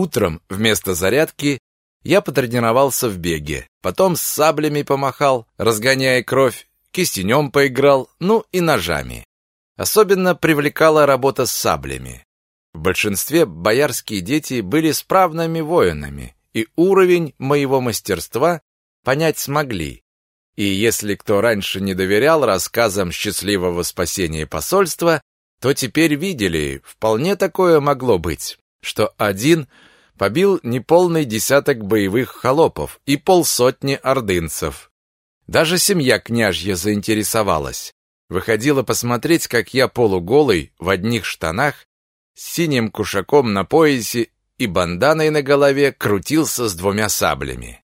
Утром вместо зарядки я потренировался в беге, потом с саблями помахал, разгоняя кровь, кистенем поиграл, ну и ножами. Особенно привлекала работа с саблями. В большинстве боярские дети были справными воинами, и уровень моего мастерства понять смогли. И если кто раньше не доверял рассказам счастливого спасения посольства, то теперь видели, вполне такое могло быть, что один побил неполный десяток боевых холопов и полсотни ордынцев. Даже семья княжья заинтересовалась. Выходила посмотреть, как я полуголый, в одних штанах, с синим кушаком на поясе и банданой на голове крутился с двумя саблями.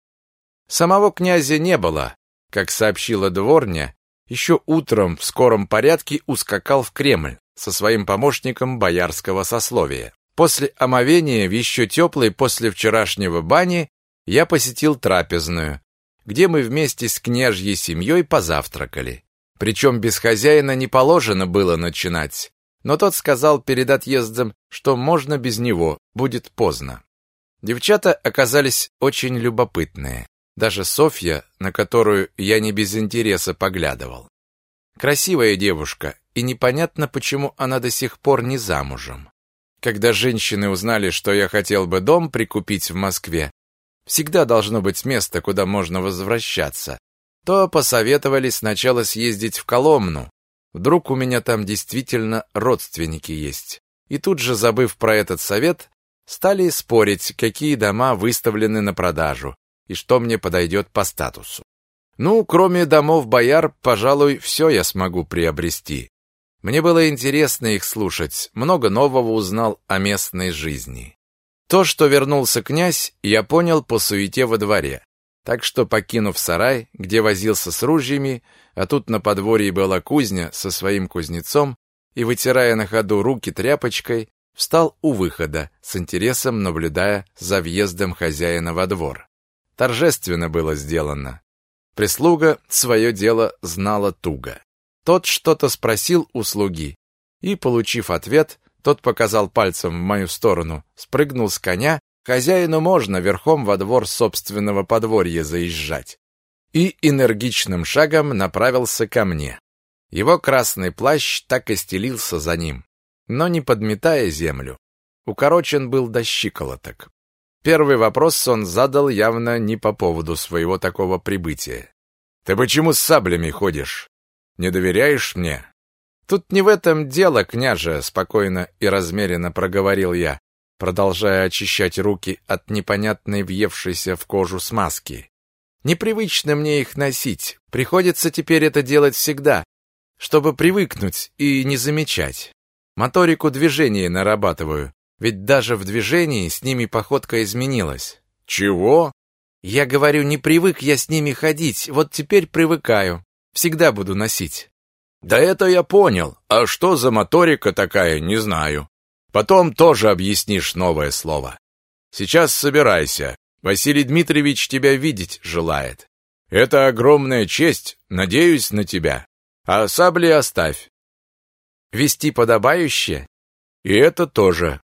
Самого князя не было. Как сообщила дворня, еще утром в скором порядке ускакал в Кремль со своим помощником боярского сословия. После омовения в еще теплой после вчерашнего бани я посетил трапезную, где мы вместе с княжьей семьей позавтракали. Причем без хозяина не положено было начинать но тот сказал перед отъездом, что можно без него, будет поздно. Девчата оказались очень любопытные. Даже Софья, на которую я не без интереса поглядывал. Красивая девушка, и непонятно, почему она до сих пор не замужем. Когда женщины узнали, что я хотел бы дом прикупить в Москве, всегда должно быть место, куда можно возвращаться, то посоветовали сначала съездить в Коломну, Вдруг у меня там действительно родственники есть. И тут же, забыв про этот совет, стали спорить, какие дома выставлены на продажу и что мне подойдет по статусу. Ну, кроме домов бояр, пожалуй, все я смогу приобрести. Мне было интересно их слушать, много нового узнал о местной жизни. То, что вернулся князь, я понял по суете во дворе. Так что, покинув сарай, где возился с ружьями, а тут на подворье была кузня со своим кузнецом, и, вытирая на ходу руки тряпочкой, встал у выхода, с интересом наблюдая за въездом хозяина во двор. Торжественно было сделано. Прислуга свое дело знала туго. Тот что-то спросил у слуги, и, получив ответ, тот показал пальцем в мою сторону, спрыгнул с коня Хозяину можно верхом во двор собственного подворья заезжать. И энергичным шагом направился ко мне. Его красный плащ так и стелился за ним, но не подметая землю. Укорочен был до щиколоток. Первый вопрос он задал явно не по поводу своего такого прибытия. «Ты почему с саблями ходишь? Не доверяешь мне?» «Тут не в этом дело, княже», — спокойно и размеренно проговорил я продолжая очищать руки от непонятной въевшейся в кожу смазки. Непривычно мне их носить, приходится теперь это делать всегда, чтобы привыкнуть и не замечать. Моторику движения нарабатываю, ведь даже в движении с ними походка изменилась. Чего? Я говорю, не привык я с ними ходить, вот теперь привыкаю. Всегда буду носить. Да это я понял. А что за моторика такая, не знаю. Потом тоже объяснишь новое слово. Сейчас собирайся. Василий Дмитриевич тебя видеть желает. Это огромная честь, надеюсь на тебя. А сабли оставь. Вести подобающе? И это тоже.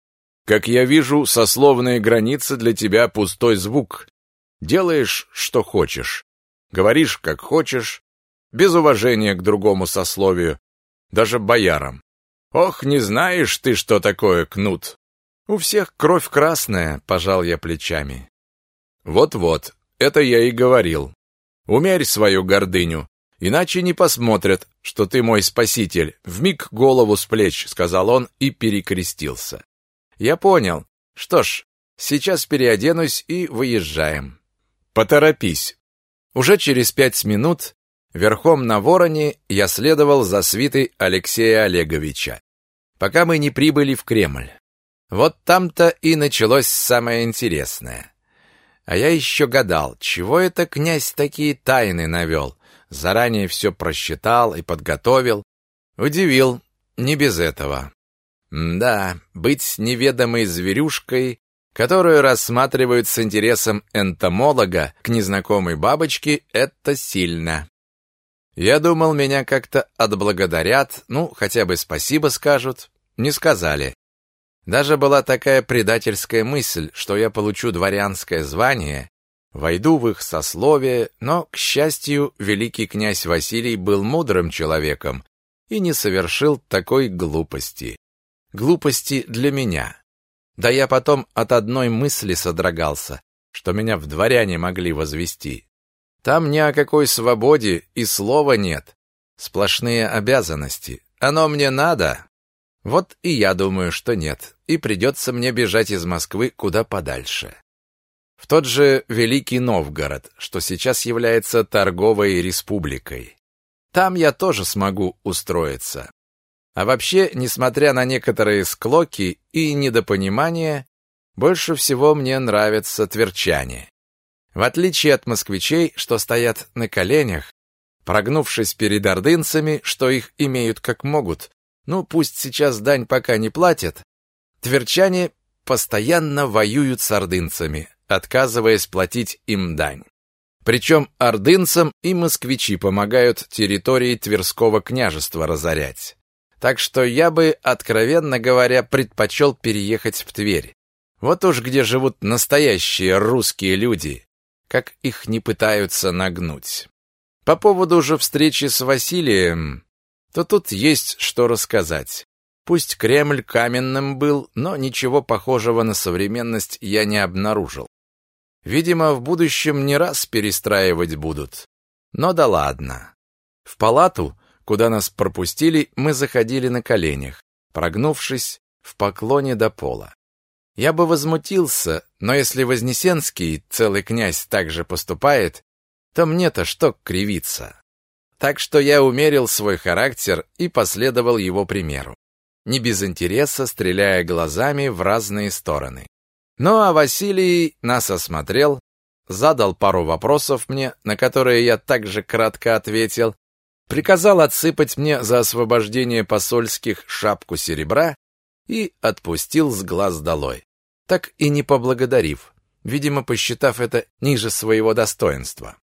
Как я вижу, сословные границы для тебя пустой звук. Делаешь, что хочешь. Говоришь, как хочешь, без уважения к другому сословию, даже боярам. Ох, не знаешь ты, что такое кнут. У всех кровь красная, пожал я плечами. Вот-вот, это я и говорил. Умерь свою гордыню, иначе не посмотрят, что ты мой спаситель. Вмиг голову с плеч, сказал он и перекрестился. Я понял. Что ж, сейчас переоденусь и выезжаем. Поторопись. Уже через пять минут Верхом на вороне я следовал за свитой Алексея Олеговича, пока мы не прибыли в Кремль. Вот там-то и началось самое интересное. А я еще гадал, чего это князь такие тайны навел, заранее все просчитал и подготовил. Удивил, не без этого. да, быть неведомой зверюшкой, которую рассматривают с интересом энтомолога к незнакомой бабочке, это сильно. Я думал, меня как-то отблагодарят, ну, хотя бы спасибо скажут. Не сказали. Даже была такая предательская мысль, что я получу дворянское звание, войду в их сословие, но, к счастью, великий князь Василий был мудрым человеком и не совершил такой глупости. Глупости для меня. Да я потом от одной мысли содрогался, что меня в дворяне могли возвести. Там ни о какой свободе и слова нет. Сплошные обязанности. Оно мне надо? Вот и я думаю, что нет, и придется мне бежать из Москвы куда подальше. В тот же Великий Новгород, что сейчас является торговой республикой. Там я тоже смогу устроиться. А вообще, несмотря на некоторые склоки и недопонимания, больше всего мне нравятся тверчане. В отличие от москвичей, что стоят на коленях, прогнувшись перед ордынцами, что их имеют как могут, ну, пусть сейчас дань пока не платят. Тверчане постоянно воюют с ордынцами, отказываясь платить им дань. Причем ордынцам и москвичи помогают территории Тверского княжества разорять. Так что я бы, откровенно говоря, предпочел переехать в Тверь. Вот уж где живут настоящие русские люди, как их не пытаются нагнуть. По поводу же встречи с Василием, то тут есть что рассказать. Пусть Кремль каменным был, но ничего похожего на современность я не обнаружил. Видимо, в будущем не раз перестраивать будут. Но да ладно. В палату, куда нас пропустили, мы заходили на коленях, прогнувшись в поклоне до пола. Я бы возмутился, но если Вознесенский, целый князь, так же поступает, то мне-то что кривиться. Так что я умерил свой характер и последовал его примеру, не без интереса стреляя глазами в разные стороны. Ну а Василий нас осмотрел, задал пару вопросов мне, на которые я также кратко ответил, приказал отсыпать мне за освобождение посольских шапку серебра и отпустил с глаз долой, так и не поблагодарив, видимо, посчитав это ниже своего достоинства.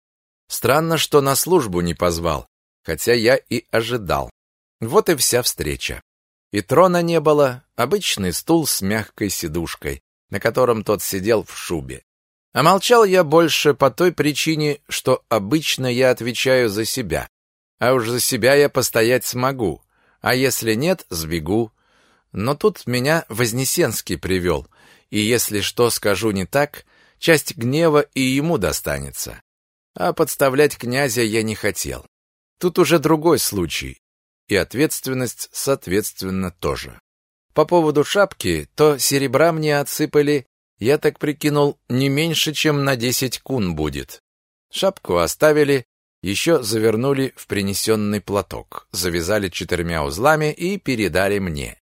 Странно, что на службу не позвал, хотя я и ожидал. Вот и вся встреча. И трона не было, обычный стул с мягкой сидушкой, на котором тот сидел в шубе. А молчал я больше по той причине, что обычно я отвечаю за себя. А уж за себя я постоять смогу, а если нет, сбегу. Но тут меня Вознесенский привел, и если что скажу не так, часть гнева и ему достанется а подставлять князя я не хотел. Тут уже другой случай, и ответственность, соответственно, тоже. По поводу шапки, то серебра мне отсыпали, я так прикинул, не меньше, чем на десять кун будет. Шапку оставили, еще завернули в принесенный платок, завязали четырьмя узлами и передали мне.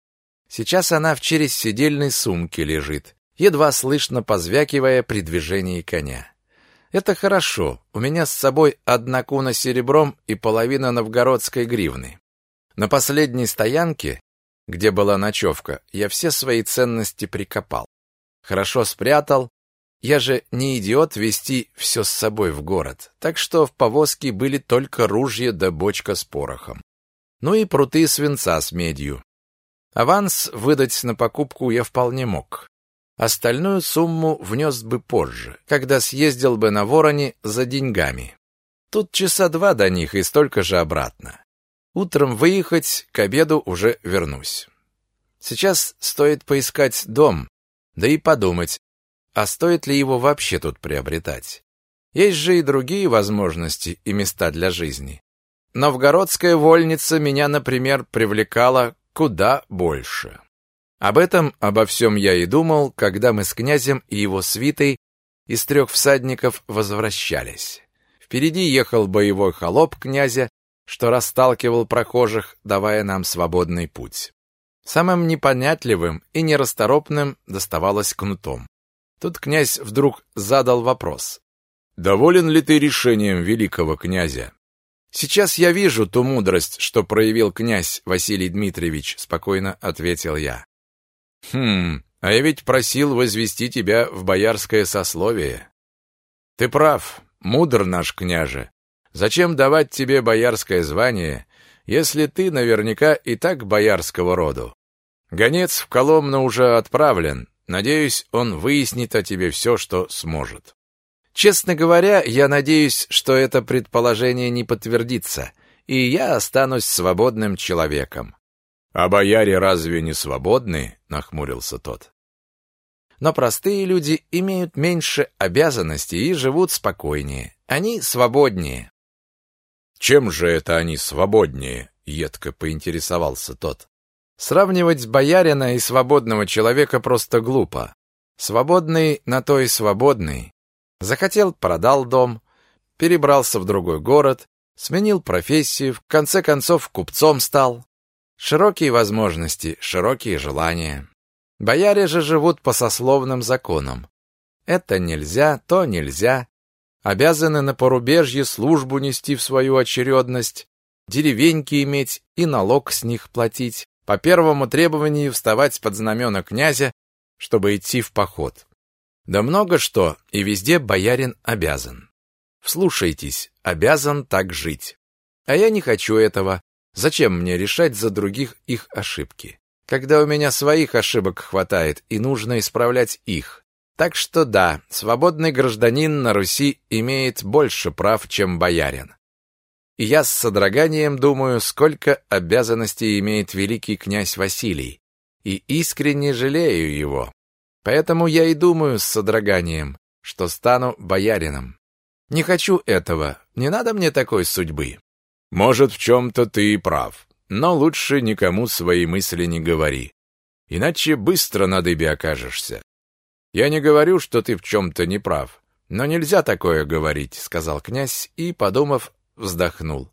Сейчас она в через сидельной сумке лежит, едва слышно позвякивая при движении коня. Это хорошо. У меня с собой одна куна серебром и половина новгородской гривны. На последней стоянке, где была ночевка, я все свои ценности прикопал. Хорошо спрятал. Я же не идиот вести все с собой в город. Так что в повозке были только ружья да бочка с порохом. Ну и пруты свинца с медью. Аванс выдать на покупку я вполне мог. Остальную сумму внес бы позже, когда съездил бы на Вороне за деньгами. Тут часа два до них и столько же обратно. Утром выехать, к обеду уже вернусь. Сейчас стоит поискать дом, да и подумать, а стоит ли его вообще тут приобретать. Есть же и другие возможности и места для жизни. Новгородская вольница меня, например, привлекала куда больше. Об этом, обо всем я и думал, когда мы с князем и его свитой из трех всадников возвращались. Впереди ехал боевой холоп князя, что расталкивал прохожих, давая нам свободный путь. Самым непонятливым и нерасторопным доставалось кнутом. Тут князь вдруг задал вопрос. «Доволен ли ты решением великого князя?» «Сейчас я вижу ту мудрость, что проявил князь Василий Дмитриевич», — спокойно ответил я. Хм, а я ведь просил возвести тебя в боярское сословие. Ты прав, мудр наш княже. Зачем давать тебе боярское звание, если ты наверняка и так боярского роду? Гонец в Коломну уже отправлен. Надеюсь, он выяснит о тебе все, что сможет. Честно говоря, я надеюсь, что это предположение не подтвердится, и я останусь свободным человеком. А бояре разве не свободны? нахмурился тот. Но простые люди имеют меньше обязанностей и живут спокойнее. Они свободнее. Чем же это они свободнее? едко поинтересовался тот. Сравнивать боярина и свободного человека просто глупо. Свободный на то и свободный. Захотел, продал дом, перебрался в другой город, сменил профессию, в конце концов купцом стал. Широкие возможности, широкие желания. Бояре же живут по сословным законам. Это нельзя, то нельзя. Обязаны на порубежье службу нести в свою очередность, деревеньки иметь и налог с них платить по первому требованию вставать под знамена князя, чтобы идти в поход. Да много что, и везде боярин обязан. Вслушайтесь, обязан так жить. А я не хочу этого. Зачем мне решать за других их ошибки? Когда у меня своих ошибок хватает, и нужно исправлять их. Так что да, свободный гражданин на Руси имеет больше прав, чем боярин. И я с содроганием думаю, сколько обязанностей имеет великий князь Василий, и искренне жалею его. Поэтому я и думаю с содроганием, что стану боярином. Не хочу этого, не надо мне такой судьбы. Может, в чем-то ты и прав, но лучше никому свои мысли не говори, иначе быстро на дыбе окажешься. Я не говорю, что ты в чем-то не прав, но нельзя такое говорить, сказал князь и, подумав, вздохнул.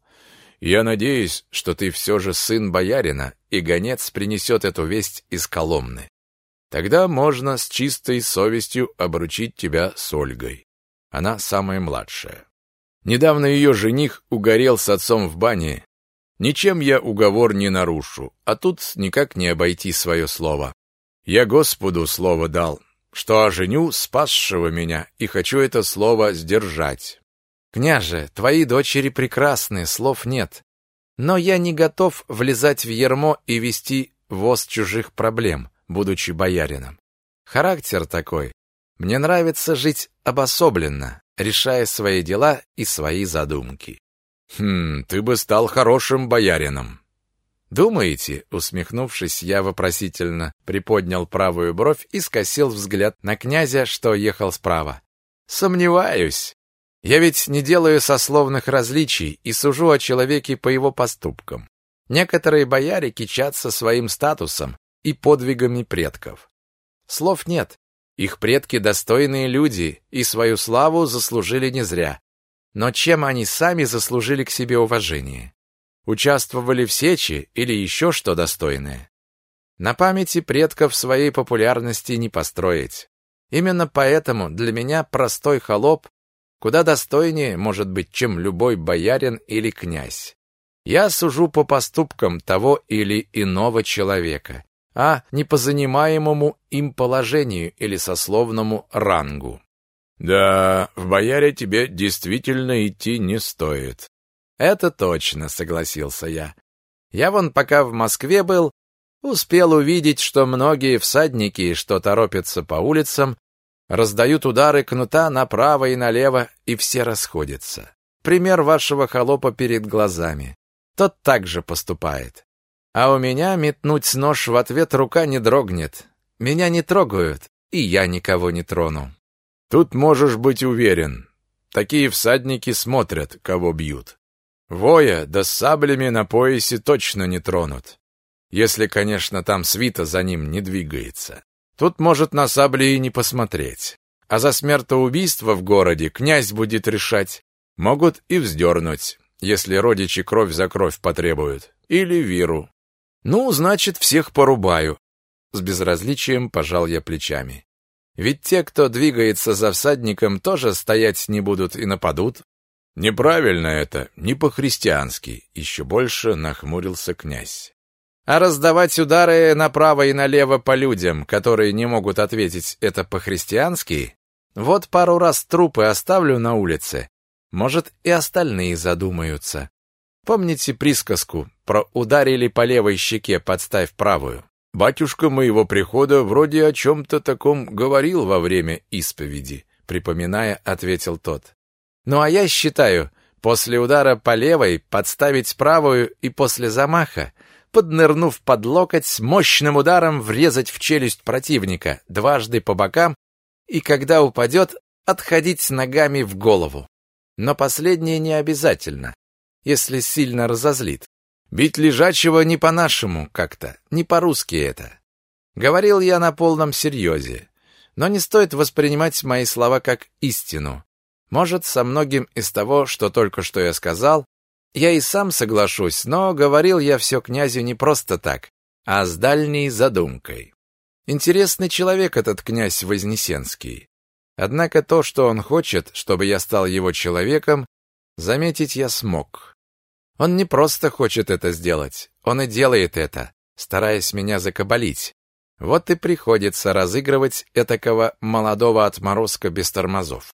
Я надеюсь, что ты все же сын боярина, и гонец принесет эту весть из Коломны. Тогда можно с чистой совестью обручить тебя с Ольгой. Она самая младшая. Недавно ее жених угорел с отцом в бане. Ничем я уговор не нарушу, а тут никак не обойти свое слово. Я Господу слово дал, что оженю спасшего меня, и хочу это слово сдержать. Княже, твои дочери прекрасны, слов нет. Но я не готов влезать в ермо и вести воз чужих проблем, будучи боярином. Характер такой. Мне нравится жить обособленно, решая свои дела и свои задумки. Хм, ты бы стал хорошим боярином. Думаете, усмехнувшись, я вопросительно приподнял правую бровь и скосил взгляд на князя, что ехал справа. Сомневаюсь. Я ведь не делаю сословных различий и сужу о человеке по его поступкам. Некоторые бояре кичатся своим статусом и подвигами предков. Слов нет. Их предки достойные люди и свою славу заслужили не зря. Но чем они сами заслужили к себе уважение? Участвовали в сече или еще что достойное? На памяти предков своей популярности не построить. Именно поэтому для меня простой холоп куда достойнее, может быть, чем любой боярин или князь. Я сужу по поступкам того или иного человека, а не по занимаемому им положению или сословному рангу. Да, в бояре тебе действительно идти не стоит. Это точно, согласился я. Я вон пока в Москве был, успел увидеть, что многие всадники, что торопятся по улицам, Раздают удары кнута направо и налево, и все расходятся. Пример вашего холопа перед глазами. Тот также поступает. А у меня метнуть нож в ответ рука не дрогнет. Меня не трогают, и я никого не трону. Тут можешь быть уверен. Такие всадники смотрят, кого бьют. Воя да с саблями на поясе точно не тронут. Если, конечно, там свита за ним не двигается. Тут может на сабли и не посмотреть. А за смертоубийство в городе князь будет решать. Могут и вздернуть, если родичи кровь за кровь потребуют. Или виру. Ну, значит, всех порубаю. С безразличием пожал я плечами. Ведь те, кто двигается за всадником, тоже стоять не будут и нападут. Неправильно это, не по-христиански, еще больше нахмурился князь а раздавать удары направо и налево по людям, которые не могут ответить это по-христиански, вот пару раз трупы оставлю на улице, может, и остальные задумаются. Помните присказку про ударили по левой щеке, подставь правую? Батюшка моего прихода вроде о чем-то таком говорил во время исповеди, припоминая, ответил тот. Ну а я считаю, после удара по левой подставить правую и после замаха, поднырнув под локоть, мощным ударом врезать в челюсть противника, дважды по бокам, и когда упадет, отходить ногами в голову. Но последнее не обязательно, если сильно разозлит. Бить лежачего не по-нашему как-то, не по-русски это. Говорил я на полном серьезе. Но не стоит воспринимать мои слова как истину. Может, со многим из того, что только что я сказал, я и сам соглашусь, но говорил я все князю не просто так, а с дальней задумкой. Интересный человек этот князь Вознесенский. Однако то, что он хочет, чтобы я стал его человеком, заметить я смог. Он не просто хочет это сделать, он и делает это, стараясь меня закабалить. Вот и приходится разыгрывать этакого молодого отморозка без тормозов.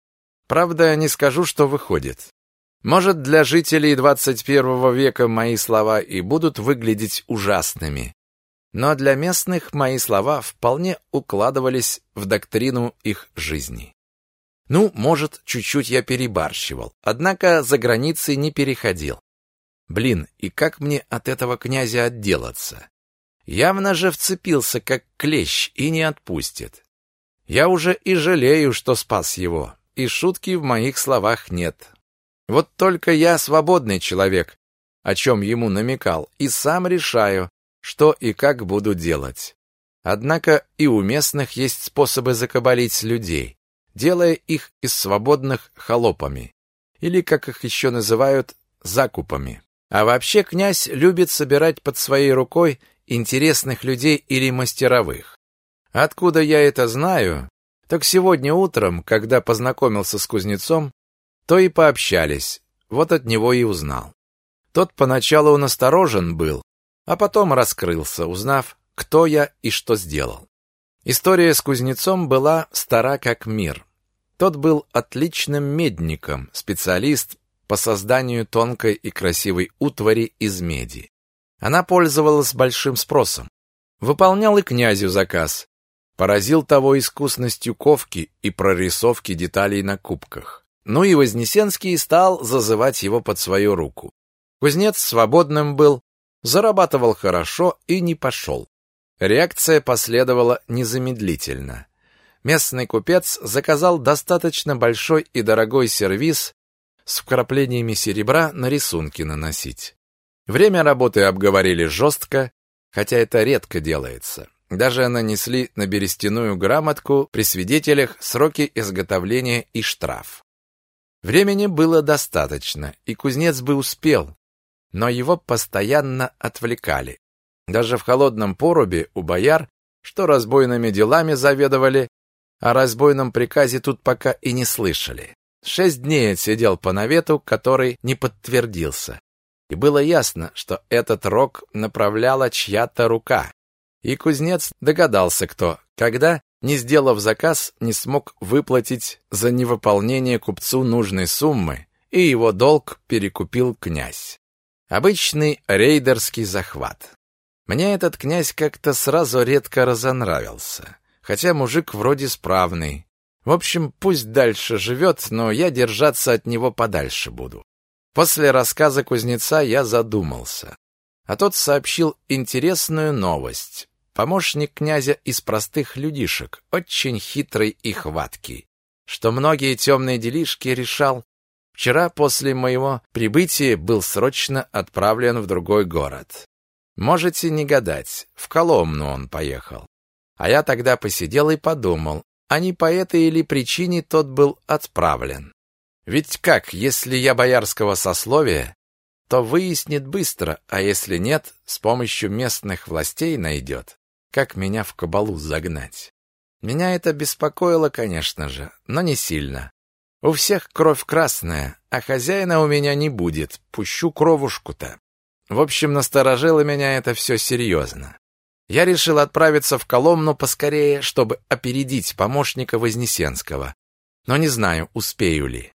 Правда, не скажу, что выходит. Может, для жителей 21 века мои слова и будут выглядеть ужасными, но для местных мои слова вполне укладывались в доктрину их жизни. Ну, может, чуть-чуть я перебарщивал, однако за границы не переходил. Блин, и как мне от этого князя отделаться? Явно же вцепился, как клещ, и не отпустит. Я уже и жалею, что спас его, и шутки в моих словах нет. Вот только я свободный человек, о чем ему намекал, и сам решаю, что и как буду делать. Однако и у местных есть способы закабалить людей, делая их из свободных холопами, или, как их еще называют, закупами. А вообще князь любит собирать под своей рукой интересных людей или мастеровых. Откуда я это знаю? Так сегодня утром, когда познакомился с кузнецом, то и пообщались, вот от него и узнал. Тот поначалу насторожен был, а потом раскрылся, узнав, кто я и что сделал. История с кузнецом была стара как мир. Тот был отличным медником, специалист по созданию тонкой и красивой утвари из меди. Она пользовалась большим спросом. Выполнял и князю заказ. Поразил того искусностью ковки и прорисовки деталей на кубках. Ну и Вознесенский стал зазывать его под свою руку. Кузнец свободным был, зарабатывал хорошо и не пошел. Реакция последовала незамедлительно. Местный купец заказал достаточно большой и дорогой сервиз с вкраплениями серебра на рисунки наносить. Время работы обговорили жестко, хотя это редко делается. Даже нанесли на берестяную грамотку при свидетелях сроки изготовления и штраф. Времени было достаточно, и кузнец бы успел, но его постоянно отвлекали. Даже в холодном порубе у бояр, что разбойными делами заведовали, о разбойном приказе тут пока и не слышали. Шесть дней отсидел по навету, который не подтвердился. И было ясно, что этот рок направляла чья-то рука. И кузнец догадался, кто, когда, не сделав заказ, не смог выплатить за невыполнение купцу нужной суммы, и его долг перекупил князь. Обычный рейдерский захват. Мне этот князь как-то сразу редко разонравился. Хотя мужик вроде справный. В общем, пусть дальше живет, но я держаться от него подальше буду. После рассказа кузнеца я задумался. А тот сообщил интересную новость. Помощник князя из простых людишек, очень хитрый и хваткий, что многие темные делишки решал Вчера после моего прибытия был срочно отправлен в другой город. Можете не гадать, в Коломну он поехал. А я тогда посидел и подумал, а не по этой или причине тот был отправлен. Ведь как, если я боярского сословия, то выяснит быстро, а если нет, с помощью местных властей найдет, как меня в кабалу загнать. Меня это беспокоило, конечно же, но не сильно. У всех кровь красная, а хозяина у меня не будет. Пущу кровушку-то. В общем, насторожило меня это все серьезно. Я решил отправиться в Коломну поскорее, чтобы опередить помощника Вознесенского. Но не знаю, успею ли.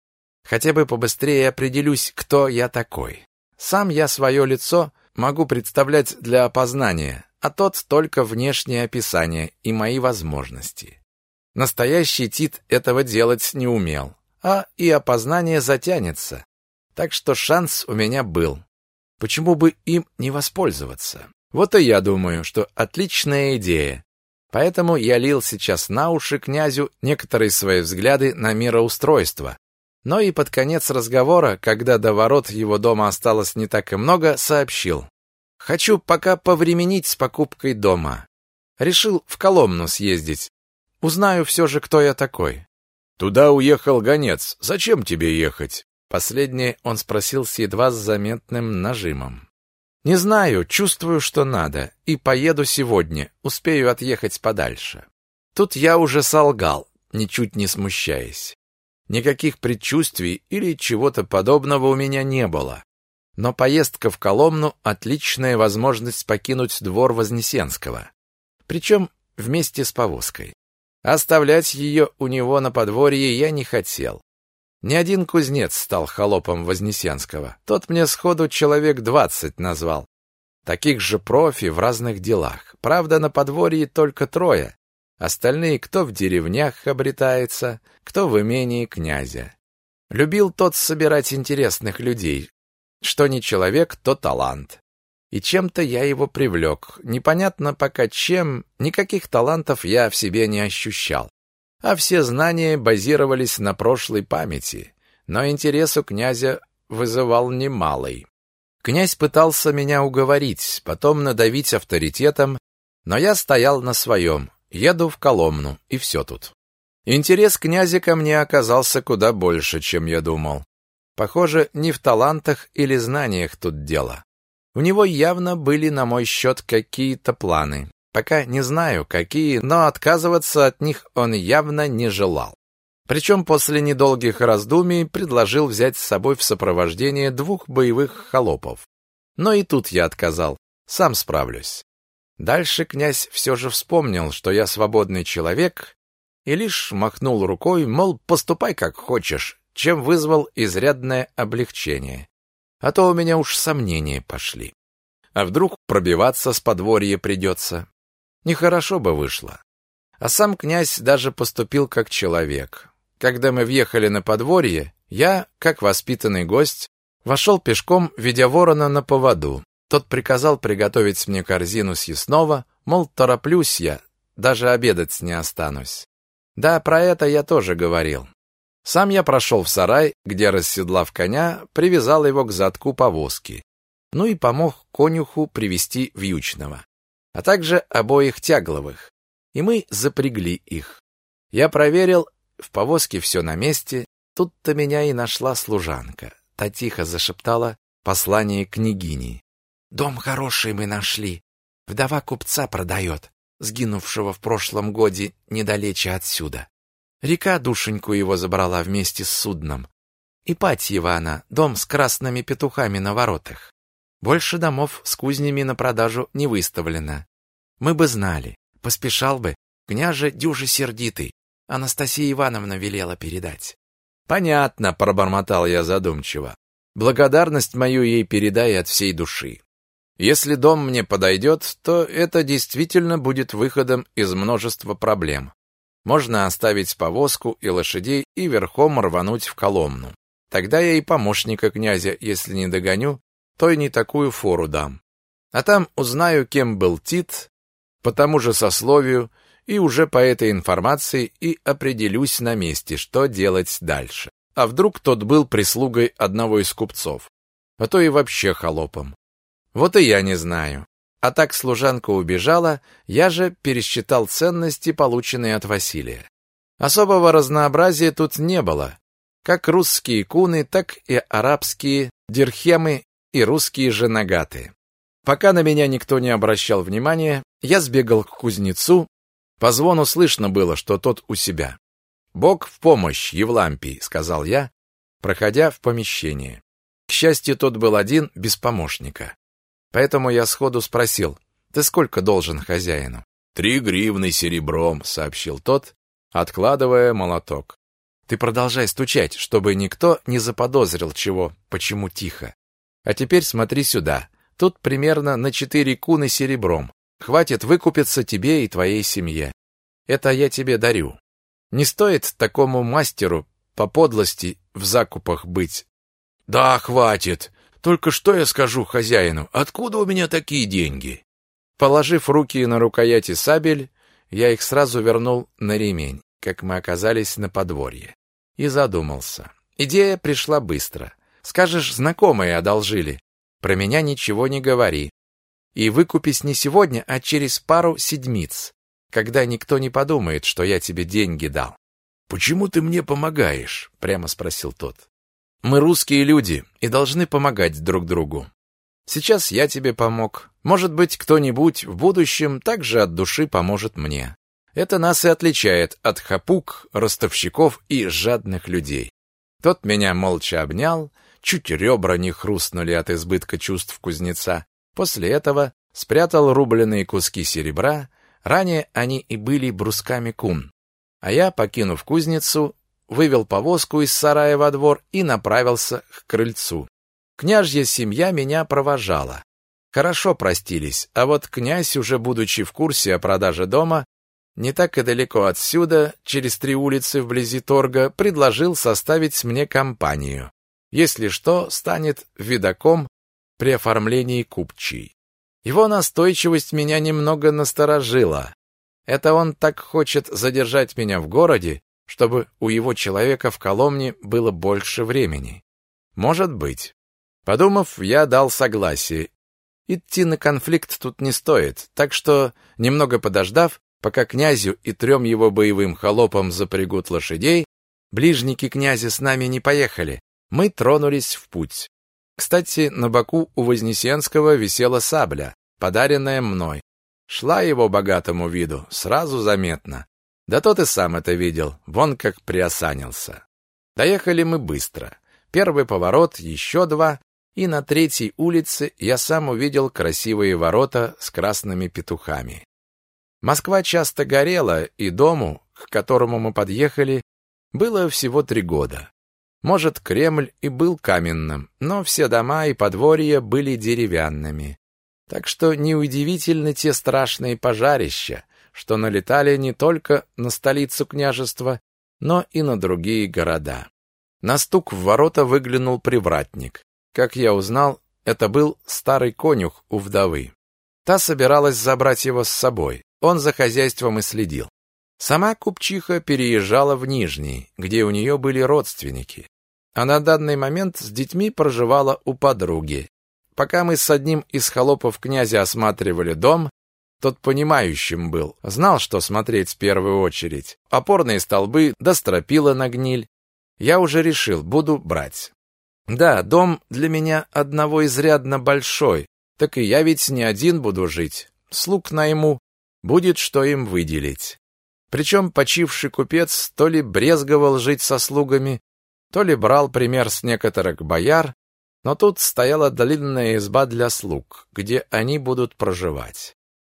Хотя бы побыстрее определюсь, кто я такой. Сам я свое лицо могу представлять для опознания, а тот только внешнее описание и мои возможности. Настоящий Тит этого делать не умел, а и опознание затянется. Так что шанс у меня был. Почему бы им не воспользоваться? Вот и я думаю, что отличная идея. Поэтому я лил сейчас на уши князю некоторые свои взгляды на мироустройство. Но и под конец разговора, когда до ворот его дома осталось не так и много, сообщил. Хочу пока повременить с покупкой дома. Решил в Коломну съездить. Узнаю все же, кто я такой. Туда уехал гонец. Зачем тебе ехать? Последнее он спросил с едва заметным нажимом. Не знаю, чувствую, что надо, и поеду сегодня, успею отъехать подальше. Тут я уже солгал, ничуть не смущаясь. Никаких предчувствий или чего-то подобного у меня не было. Но поездка в Коломну — отличная возможность покинуть двор Вознесенского. Причем вместе с повозкой. Оставлять ее у него на подворье я не хотел. Ни один кузнец стал холопом Вознесенского. Тот мне сходу человек двадцать назвал. Таких же профи в разных делах. Правда, на подворье только трое. Остальные кто в деревнях обретается, кто в имении князя. Любил тот собирать интересных людей. Что не человек, то талант. И чем-то я его привлек. Непонятно пока чем, никаких талантов я в себе не ощущал а все знания базировались на прошлой памяти, но интерес у князя вызывал немалый. Князь пытался меня уговорить, потом надавить авторитетом, но я стоял на своем, еду в Коломну, и все тут. Интерес князя ко мне оказался куда больше, чем я думал. Похоже, не в талантах или знаниях тут дело. У него явно были на мой счет какие-то планы. Пока не знаю, какие, но отказываться от них он явно не желал. Причем после недолгих раздумий предложил взять с собой в сопровождение двух боевых холопов. Но и тут я отказал. Сам справлюсь. Дальше князь все же вспомнил, что я свободный человек, и лишь махнул рукой, мол, поступай как хочешь, чем вызвал изрядное облегчение. А то у меня уж сомнения пошли. А вдруг пробиваться с подворья придется? Нехорошо бы вышло. А сам князь даже поступил как человек. Когда мы въехали на подворье, я, как воспитанный гость, вошел пешком, ведя ворона на поводу. Тот приказал приготовить мне корзину съестного, мол, тороплюсь я, даже обедать не останусь. Да, про это я тоже говорил. Сам я прошел в сарай, где, расседлав коня, привязал его к задку повозки. Ну и помог конюху привести вьючного а также обоих тягловых, и мы запрягли их. Я проверил, в повозке все на месте, тут-то меня и нашла служанка. Та тихо зашептала послание княгини. «Дом хороший мы нашли. Вдова купца продает, сгинувшего в прошлом годе недалече отсюда. Река душеньку его забрала вместе с судном. Ипатьева она, дом с красными петухами на воротах. Больше домов с кузнями на продажу не выставлено. Мы бы знали. Поспешал бы. Княже дюже сердитый. Анастасия Ивановна велела передать. Понятно, пробормотал я задумчиво. Благодарность мою ей передай от всей души. Если дом мне подойдет, то это действительно будет выходом из множества проблем. Можно оставить повозку и лошадей и верхом рвануть в Коломну. Тогда я и помощника князя, если не догоню, то и не такую фору дам. А там узнаю, кем был Тит, по тому же сословию, и уже по этой информации и определюсь на месте, что делать дальше. А вдруг тот был прислугой одного из купцов, а то и вообще холопом. Вот и я не знаю. А так служанка убежала, я же пересчитал ценности, полученные от Василия. Особого разнообразия тут не было. Как русские куны, так и арабские дирхемы и русские женагаты. Пока на меня никто не обращал внимания, я сбегал к кузнецу. По звону слышно было, что тот у себя. «Бог в помощь, Евлампий», — сказал я, проходя в помещение. К счастью, тот был один, без помощника. Поэтому я сходу спросил, «Ты сколько должен хозяину?» «Три гривны серебром», — сообщил тот, откладывая молоток. «Ты продолжай стучать, чтобы никто не заподозрил чего, почему тихо. А теперь смотри сюда. Тут примерно на четыре куны серебром. Хватит выкупиться тебе и твоей семье. Это я тебе дарю. Не стоит такому мастеру по подлости в закупах быть. Да, хватит. Только что я скажу хозяину? Откуда у меня такие деньги? Положив руки на рукояти сабель, я их сразу вернул на ремень, как мы оказались на подворье, и задумался. Идея пришла быстро. Скажешь, знакомые одолжили. Про меня ничего не говори. И выкупись не сегодня, а через пару седмиц, когда никто не подумает, что я тебе деньги дал. Почему ты мне помогаешь? прямо спросил тот. Мы русские люди и должны помогать друг другу. Сейчас я тебе помог. Может быть, кто-нибудь в будущем также от души поможет мне. Это нас и отличает от хапук, ростовщиков и жадных людей. Тот меня молча обнял, чуть ребра не хрустнули от избытка чувств кузнеца. После этого спрятал рубленые куски серебра, ранее они и были брусками кун. А я, покинув кузницу, вывел повозку из сарая во двор и направился к крыльцу. Княжья семья меня провожала. Хорошо простились, а вот князь, уже будучи в курсе о продаже дома, не так и далеко отсюда, через три улицы вблизи торга, предложил составить мне компанию. Если что, станет видаком при оформлении купчей. Его настойчивость меня немного насторожила. Это он так хочет задержать меня в городе, чтобы у его человека в Коломне было больше времени. Может быть. Подумав, я дал согласие. Идти на конфликт тут не стоит, так что, немного подождав, пока князю и трем его боевым холопам запрягут лошадей, ближники князя с нами не поехали, мы тронулись в путь. Кстати, на боку у Вознесенского висела сабля, подаренная мной. Шла его богатому виду, сразу заметно. Да тот и сам это видел, вон как приосанился. Доехали мы быстро. Первый поворот, еще два, и на третьей улице я сам увидел красивые ворота с красными петухами. Москва часто горела, и дому, к которому мы подъехали, было всего три года. Может, Кремль и был каменным, но все дома и подворья были деревянными. Так что неудивительны те страшные пожарища, что налетали не только на столицу княжества, но и на другие города. На стук в ворота выглянул привратник. Как я узнал, это был старый конюх у вдовы. Та собиралась забрать его с собой. Он за хозяйством и следил. Сама купчиха переезжала в Нижний, где у нее были родственники. А на данный момент с детьми проживала у подруги. Пока мы с одним из холопов князя осматривали дом, тот понимающим был, знал, что смотреть в первую очередь. Опорные столбы, да стропила на гниль. Я уже решил, буду брать. Да, дом для меня одного изрядно большой, так и я ведь не один буду жить. Слуг найму, будет что им выделить. Причем почивший купец то ли брезговал жить со слугами, то ли брал пример с некоторых бояр, но тут стояла длинная изба для слуг, где они будут проживать.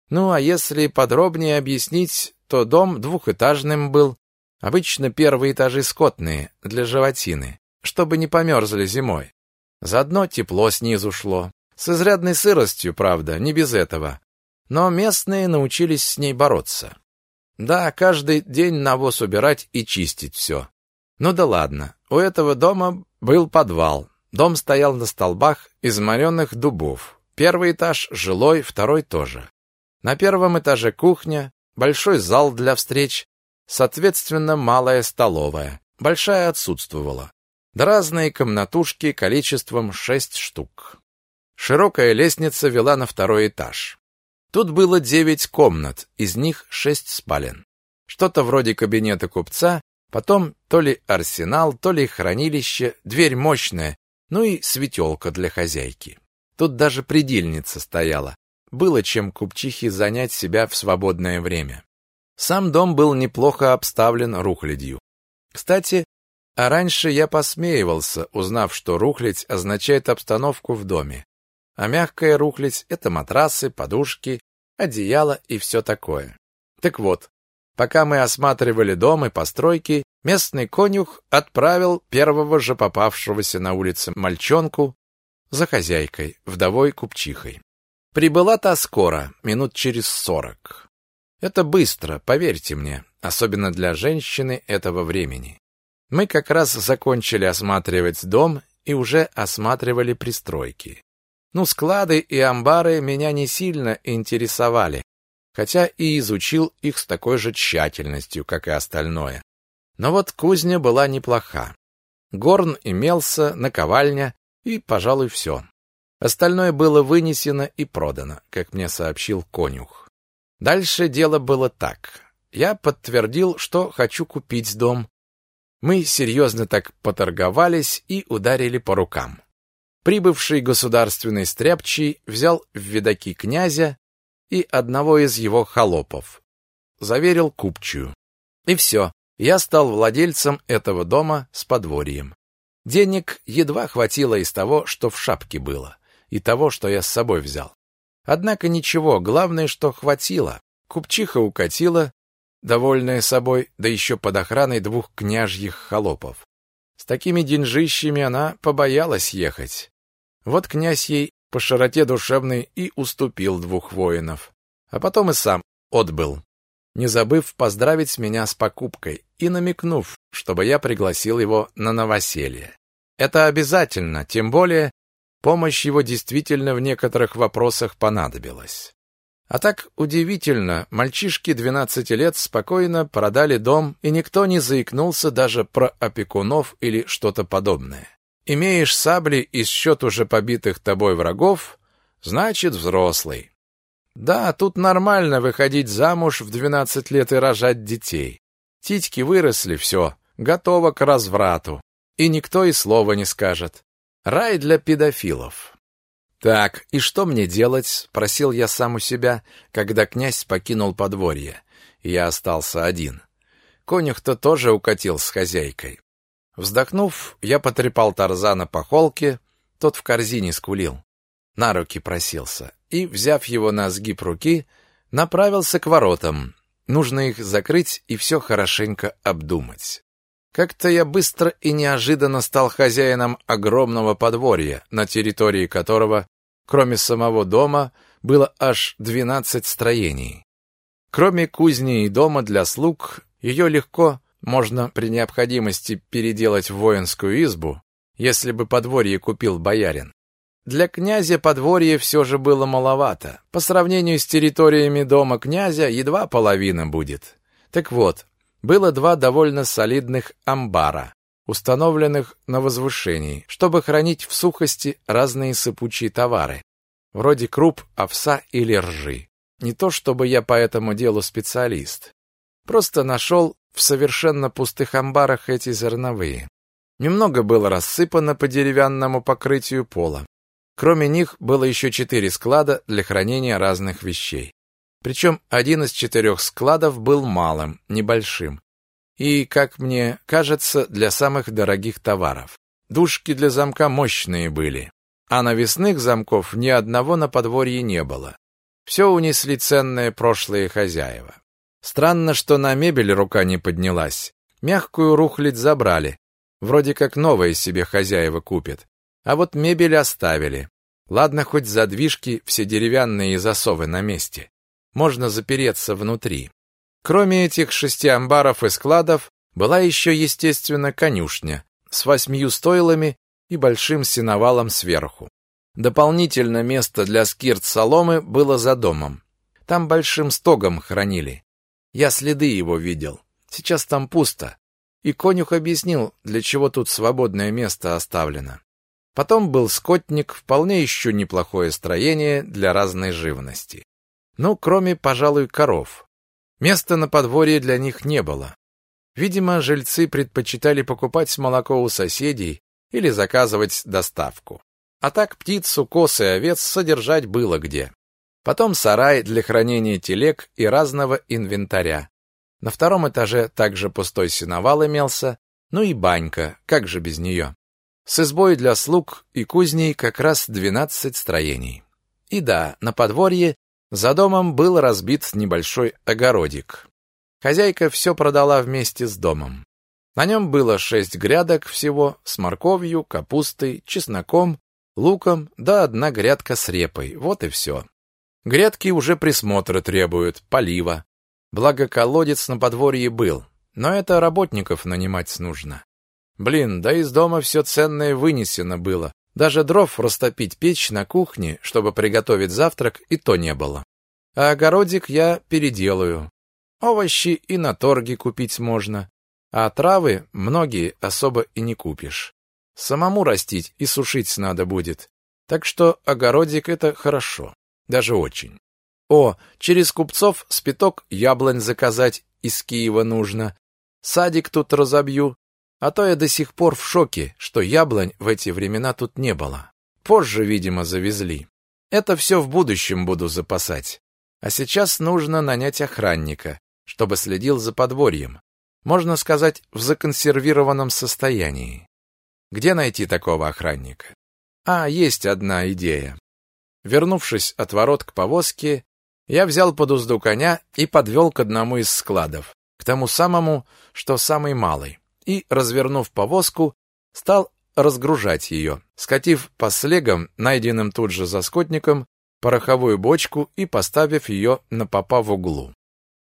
Ну, а если подробнее объяснить, то дом двухэтажным был, обычно первые этажи скотные, для животины чтобы не померзли зимой. Заодно тепло снизу шло. С изрядной сыростью, правда, не без этого. Но местные научились с ней бороться. Да, каждый день навоз убирать и чистить все. Ну да ладно, у этого дома был подвал. Дом стоял на столбах из моренных дубов. Первый этаж жилой, второй тоже. На первом этаже кухня, большой зал для встреч, соответственно, малая столовая. Большая отсутствовала да разные комнатушки количеством шесть штук. Широкая лестница вела на второй этаж. Тут было девять комнат, из них шесть спален. Что-то вроде кабинета купца, потом то ли арсенал, то ли хранилище, дверь мощная, ну и светелка для хозяйки. Тут даже предильница стояла. Было чем купчихе занять себя в свободное время. Сам дом был неплохо обставлен рухлядью. Кстати, а раньше я посмеивался, узнав, что рухлядь означает обстановку в доме. А мягкая рухлядь — это матрасы, подушки, одеяло и все такое. Так вот, пока мы осматривали дом и постройки, местный конюх отправил первого же попавшегося на улице мальчонку за хозяйкой, вдовой купчихой. Прибыла та скоро, минут через сорок. Это быстро, поверьте мне, особенно для женщины этого времени. Мы как раз закончили осматривать дом и уже осматривали пристройки. Ну, склады и амбары меня не сильно интересовали, хотя и изучил их с такой же тщательностью, как и остальное. Но вот кузня была неплоха. Горн имелся, наковальня и, пожалуй, все. Остальное было вынесено и продано, как мне сообщил конюх. Дальше дело было так. Я подтвердил, что хочу купить дом. Мы серьезно так поторговались и ударили по рукам. Прибывший государственный стряпчий взял в видаки князя и одного из его холопов. Заверил купчую. И все, я стал владельцем этого дома с подворьем. Денег едва хватило из того, что в шапке было, и того, что я с собой взял. Однако ничего, главное, что хватило. Купчиха укатила, довольная собой, да еще под охраной двух княжьих холопов. С такими деньжищами она побоялась ехать. Вот князь ей по широте душевной и уступил двух воинов, а потом и сам отбыл, не забыв поздравить меня с покупкой и намекнув, чтобы я пригласил его на новоселье. Это обязательно, тем более помощь его действительно в некоторых вопросах понадобилась. А так удивительно, мальчишки 12 лет спокойно продали дом, и никто не заикнулся даже про опекунов или что-то подобное. Имеешь сабли из счет уже побитых тобой врагов, значит взрослый. Да, тут нормально выходить замуж в 12 лет и рожать детей. Титьки выросли, все, готово к разврату. И никто и слова не скажет. Рай для педофилов. Так, и что мне делать? спросил я сам у себя, когда князь покинул подворье, и я остался один. Конюх-то тоже укатил с хозяйкой. Вздохнув, я потрепал Тарзана по холке, тот в корзине скулил. На руки просился и, взяв его на сгиб руки, направился к воротам. Нужно их закрыть и все хорошенько обдумать. Как-то я быстро и неожиданно стал хозяином огромного подворья, на территории которого, кроме самого дома, было аж 12 строений. Кроме кузни и дома для слуг, ее легко можно при необходимости переделать в воинскую избу, если бы подворье купил боярин. Для князя подворье все же было маловато. По сравнению с территориями дома князя едва половина будет. Так вот, было два довольно солидных амбара, установленных на возвышении, чтобы хранить в сухости разные сыпучие товары, вроде круп, овса или ржи. Не то чтобы я по этому делу специалист. Просто нашел в совершенно пустых амбарах эти зерновые. Немного было рассыпано по деревянному покрытию пола. Кроме них было еще четыре склада для хранения разных вещей. Причем один из четырех складов был малым, небольшим. И, как мне кажется, для самых дорогих товаров. Дужки для замка мощные были. А навесных замков ни одного на подворье не было. Все унесли ценные прошлые хозяева. Странно, что на мебель рука не поднялась. Мягкую рухлядь забрали. Вроде как новые себе хозяева купят. А вот мебель оставили. Ладно, хоть задвижки все деревянные засовы на месте можно запереться внутри. Кроме этих шести амбаров и складов, была еще, естественно, конюшня с восьмью стойлами и большим сеновалом сверху. Дополнительно место для скирт соломы было за домом. Там большим стогом хранили. Я следы его видел. Сейчас там пусто. И конюх объяснил, для чего тут свободное место оставлено. Потом был скотник, вполне еще неплохое строение для разной живности. Ну, кроме, пожалуй, коров. Места на подворье для них не было. Видимо, жильцы предпочитали покупать молоко у соседей или заказывать доставку. А так птицу, коз и овец содержать было где. Потом сарай для хранения телег и разного инвентаря. На втором этаже также пустой сеновал имелся, ну и банька, как же без нее. С избой для слуг и кузней как раз двенадцать строений. И да, на подворье за домом был разбит небольшой огородик. Хозяйка все продала вместе с домом. На нем было шесть грядок всего с морковью, капустой, чесноком, луком, да одна грядка с репой. Вот и все. Грядки уже присмотра требуют, полива. Благо колодец на подворье был, но это работников нанимать нужно. Блин, да из дома все ценное вынесено было. Даже дров растопить печь на кухне, чтобы приготовить завтрак, и то не было. А огородик я переделаю. Овощи и на торге купить можно, а травы многие особо и не купишь. Самому растить и сушить надо будет. Так что огородик это хорошо, даже очень. О, через купцов спиток яблонь заказать из Киева нужно. Садик тут разобью, а то я до сих пор в шоке, что яблонь в эти времена тут не было. Позже, видимо, завезли. Это все в будущем буду запасать. А сейчас нужно нанять охранника, чтобы следил за подворьем. Можно сказать, в законсервированном состоянии. Где найти такого охранника? А, есть одна идея. Вернувшись от ворот к повозке, я взял под узду коня и подвел к одному из складов, к тому самому, что самый малый, и, развернув повозку, стал разгружать ее, скатив по слегам, найденным тут же за скотником, пороховую бочку и поставив ее на попа в углу.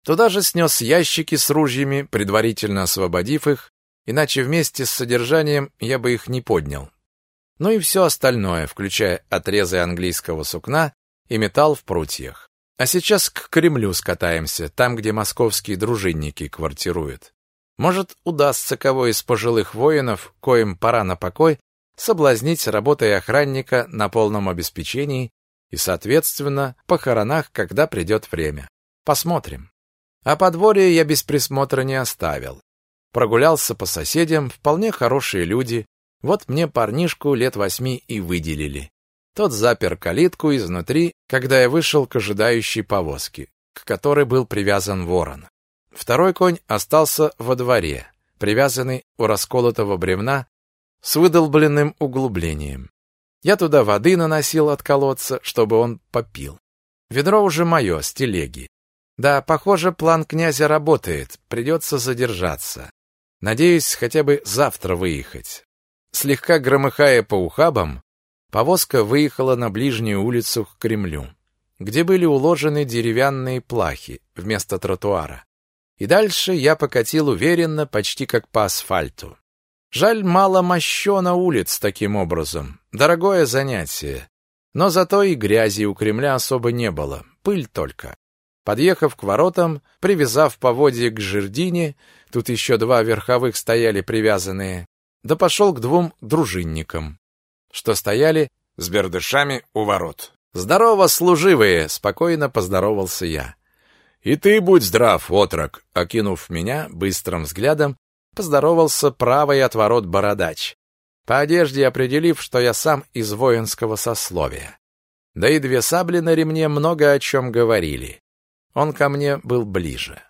Туда же снес ящики с ружьями, предварительно освободив их, иначе вместе с содержанием я бы их не поднял. Ну и все остальное, включая отрезы английского сукна и металл в прутьях. А сейчас к Кремлю скатаемся, там, где московские дружинники квартируют. Может, удастся кого из пожилых воинов, коим пора на покой, соблазнить работой охранника на полном обеспечении и, соответственно, похоронах, когда придет время. Посмотрим. А подворье я без присмотра не оставил. Прогулялся по соседям, вполне хорошие люди. Вот мне парнишку лет восьми и выделили. Тот запер калитку изнутри, когда я вышел к ожидающей повозке, к которой был привязан ворон. Второй конь остался во дворе, привязанный у расколотого бревна с выдолбленным углублением. Я туда воды наносил от колодца, чтобы он попил. Ведро уже мое, с телеги. Да, похоже, план князя работает, придется задержаться. Надеюсь, хотя бы завтра выехать. Слегка громыхая по ухабам, Повозка выехала на ближнюю улицу к Кремлю, где были уложены деревянные плахи вместо тротуара. И дальше я покатил уверенно, почти как по асфальту. Жаль, мало мощено улиц таким образом. Дорогое занятие. Но зато и грязи у Кремля особо не было, пыль только. Подъехав к воротам, привязав поводья к жердине, тут еще два верховых стояли привязанные, да пошел к двум дружинникам что стояли с бердышами у ворот. «Здорово, служивые!» — спокойно поздоровался я. «И ты будь здрав, отрок!» — окинув меня быстрым взглядом, поздоровался правый от ворот бородач, по одежде определив, что я сам из воинского сословия. Да и две сабли на ремне много о чем говорили. Он ко мне был ближе.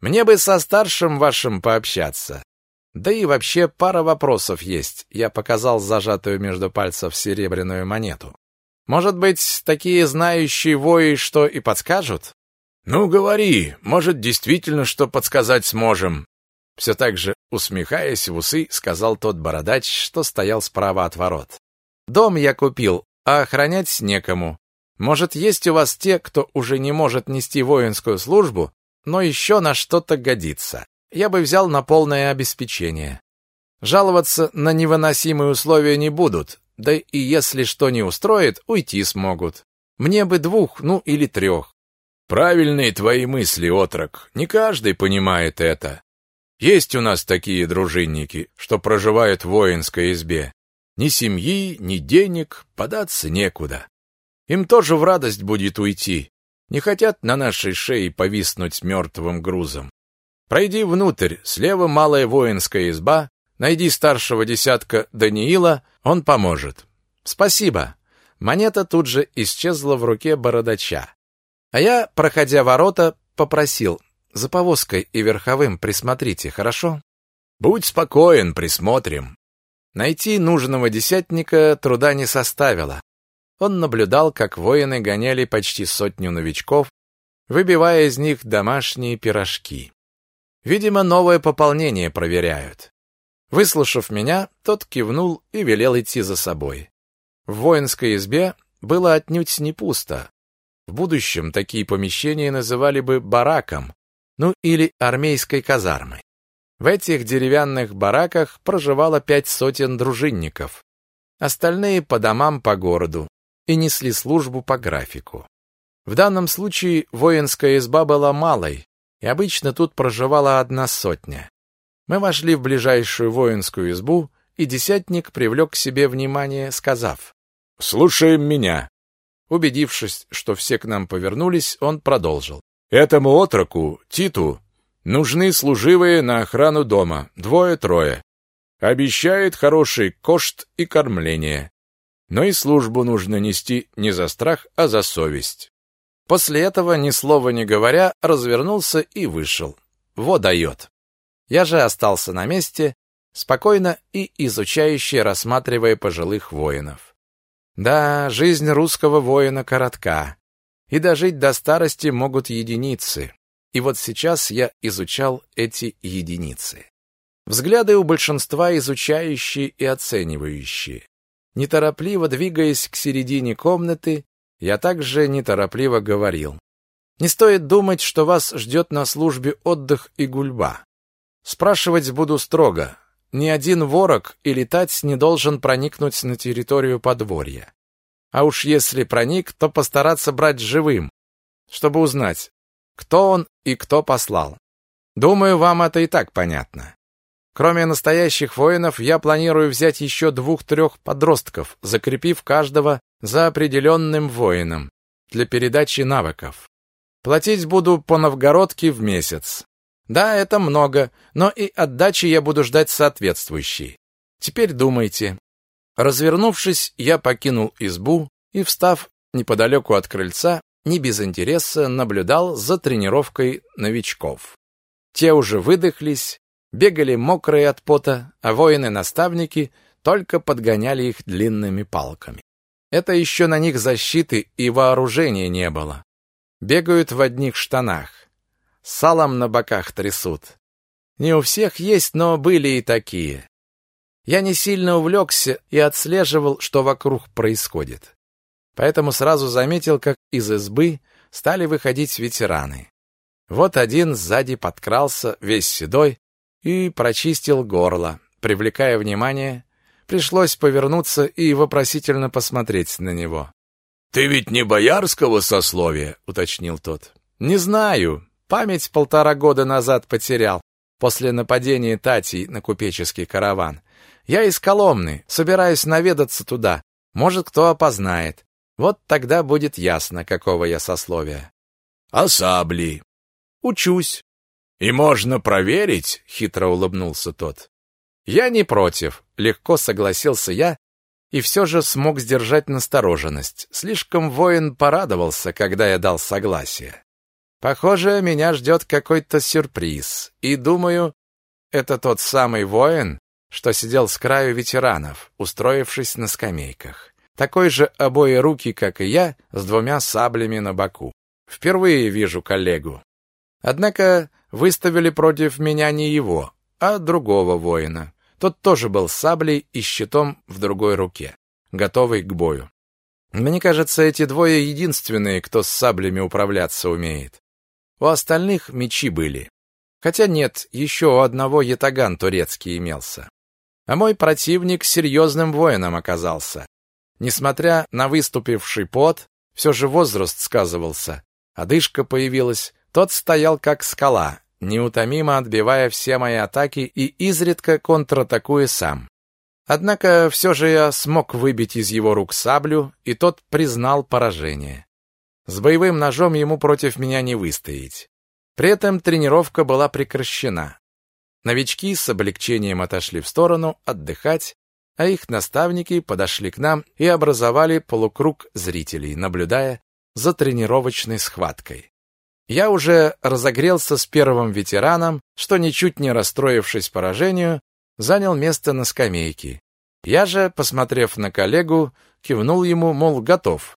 «Мне бы со старшим вашим пообщаться. Да и вообще пара вопросов есть. Я показал зажатую между пальцев серебряную монету. Может быть, такие знающие вои что и подскажут? Ну, говори, может, действительно что подсказать сможем. Все так же, усмехаясь в усы, сказал тот бородач, что стоял справа от ворот. Дом я купил, а охранять некому. Может, есть у вас те, кто уже не может нести воинскую службу, но еще на что-то годится я бы взял на полное обеспечение. Жаловаться на невыносимые условия не будут, да и если что не устроит, уйти смогут. Мне бы двух, ну или трех. Правильные твои мысли, отрок. Не каждый понимает это. Есть у нас такие дружинники, что проживают в воинской избе. Ни семьи, ни денег, податься некуда. Им тоже в радость будет уйти. Не хотят на нашей шее повиснуть мертвым грузом. Пройди внутрь, слева малая воинская изба, найди старшего десятка Даниила, он поможет. Спасибо. Монета тут же исчезла в руке бородача. А я, проходя ворота, попросил: "За повозкой и верховым присмотрите, хорошо?" "Будь спокоен, присмотрим". Найти нужного десятника труда не составило. Он наблюдал, как воины гоняли почти сотню новичков, выбивая из них домашние пирожки. Видимо, новое пополнение проверяют. Выслушав меня, тот кивнул и велел идти за собой. В воинской избе было отнюдь не пусто. В будущем такие помещения называли бы бараком, ну или армейской казармой. В этих деревянных бараках проживало пять сотен дружинников. Остальные по домам по городу и несли службу по графику. В данном случае воинская изба была малой, и обычно тут проживала одна сотня. Мы вошли в ближайшую воинскую избу, и десятник привлек к себе внимание, сказав «Слушаем меня». Убедившись, что все к нам повернулись, он продолжил. «Этому отроку, Титу, Нужны служивые на охрану дома, двое-трое. Обещает хороший кошт и кормление. Но и службу нужно нести не за страх, а за совесть. После этого, ни слова не говоря, развернулся и вышел. Во дает. Я же остался на месте, спокойно и изучающе рассматривая пожилых воинов. Да, жизнь русского воина коротка, и дожить до старости могут единицы. И вот сейчас я изучал эти единицы. Взгляды у большинства изучающие и оценивающие. Неторопливо двигаясь к середине комнаты, я также неторопливо говорил. Не стоит думать, что вас ждет на службе отдых и гульба. Спрашивать буду строго. Ни один ворог и летать не должен проникнуть на территорию подворья. А уж если проник, то постараться брать живым, чтобы узнать, кто он и кто послал. Думаю, вам это и так понятно. Кроме настоящих воинов, я планирую взять еще двух-трех подростков, закрепив каждого за определенным воином для передачи навыков. Платить буду по новгородке в месяц. Да, это много, но и отдачи я буду ждать соответствующей. Теперь думайте. Развернувшись, я покинул избу и, встав неподалеку от крыльца, не без интереса наблюдал за тренировкой новичков. Те уже выдохлись, бегали мокрые от пота, а воины-наставники только подгоняли их длинными палками. Это еще на них защиты и вооружения не было. Бегают в одних штанах. Салом на боках трясут. Не у всех есть, но были и такие. Я не сильно увлекся и отслеживал, что вокруг происходит поэтому сразу заметил, как из избы стали выходить ветераны. Вот один сзади подкрался, весь седой, и прочистил горло, привлекая внимание. Пришлось повернуться и вопросительно посмотреть на него. «Ты ведь не боярского сословия?» — уточнил тот. «Не знаю. Память полтора года назад потерял, после нападения Тати на купеческий караван. Я из Коломны, собираюсь наведаться туда. Может, кто опознает. Вот тогда будет ясно, какого я сословия. А сабли? Учусь. И можно проверить, хитро улыбнулся тот. Я не против, легко согласился я и все же смог сдержать настороженность. Слишком воин порадовался, когда я дал согласие. Похоже, меня ждет какой-то сюрприз. И думаю, это тот самый воин, что сидел с краю ветеранов, устроившись на скамейках такой же обои-руки, как и я, с двумя саблями на боку. Впервые вижу коллегу. Однако выставили против меня не его, а другого воина. Тот тоже был с саблей и щитом в другой руке, готовый к бою. Мне кажется, эти двое единственные, кто с саблями управляться умеет. У остальных мечи были. Хотя нет, еще у одного ятаган турецкий имелся. А мой противник серьезным воином оказался. Несмотря на выступивший пот, все же возраст сказывался. Одышка появилась, тот стоял как скала, неутомимо отбивая все мои атаки и изредка контратакуя сам. Однако все же я смог выбить из его рук саблю, и тот признал поражение. С боевым ножом ему против меня не выстоять. При этом тренировка была прекращена. Новички с облегчением отошли в сторону отдыхать, а их наставники подошли к нам и образовали полукруг зрителей, наблюдая за тренировочной схваткой. Я уже разогрелся с первым ветераном, что, ничуть не расстроившись поражению, занял место на скамейке. Я же, посмотрев на коллегу, кивнул ему, мол, готов.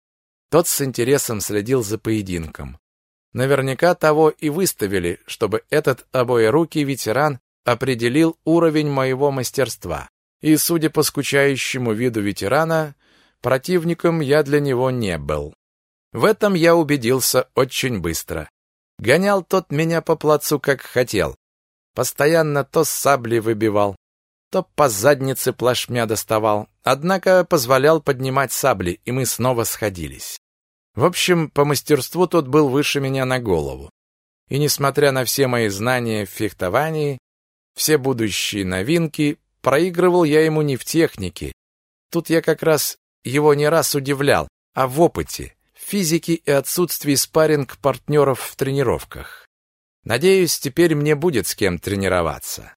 Тот с интересом следил за поединком. Наверняка того и выставили, чтобы этот обоерукий ветеран определил уровень моего мастерства и, судя по скучающему виду ветерана, противником я для него не был. В этом я убедился очень быстро. Гонял тот меня по плацу, как хотел. Постоянно то с сабли выбивал, то по заднице плашмя доставал, однако позволял поднимать сабли, и мы снова сходились. В общем, по мастерству тот был выше меня на голову. И несмотря на все мои знания в фехтовании, все будущие новинки, проигрывал я ему не в технике. Тут я как раз его не раз удивлял, а в опыте, в физике и отсутствии спарринг-партнеров в тренировках. Надеюсь, теперь мне будет с кем тренироваться.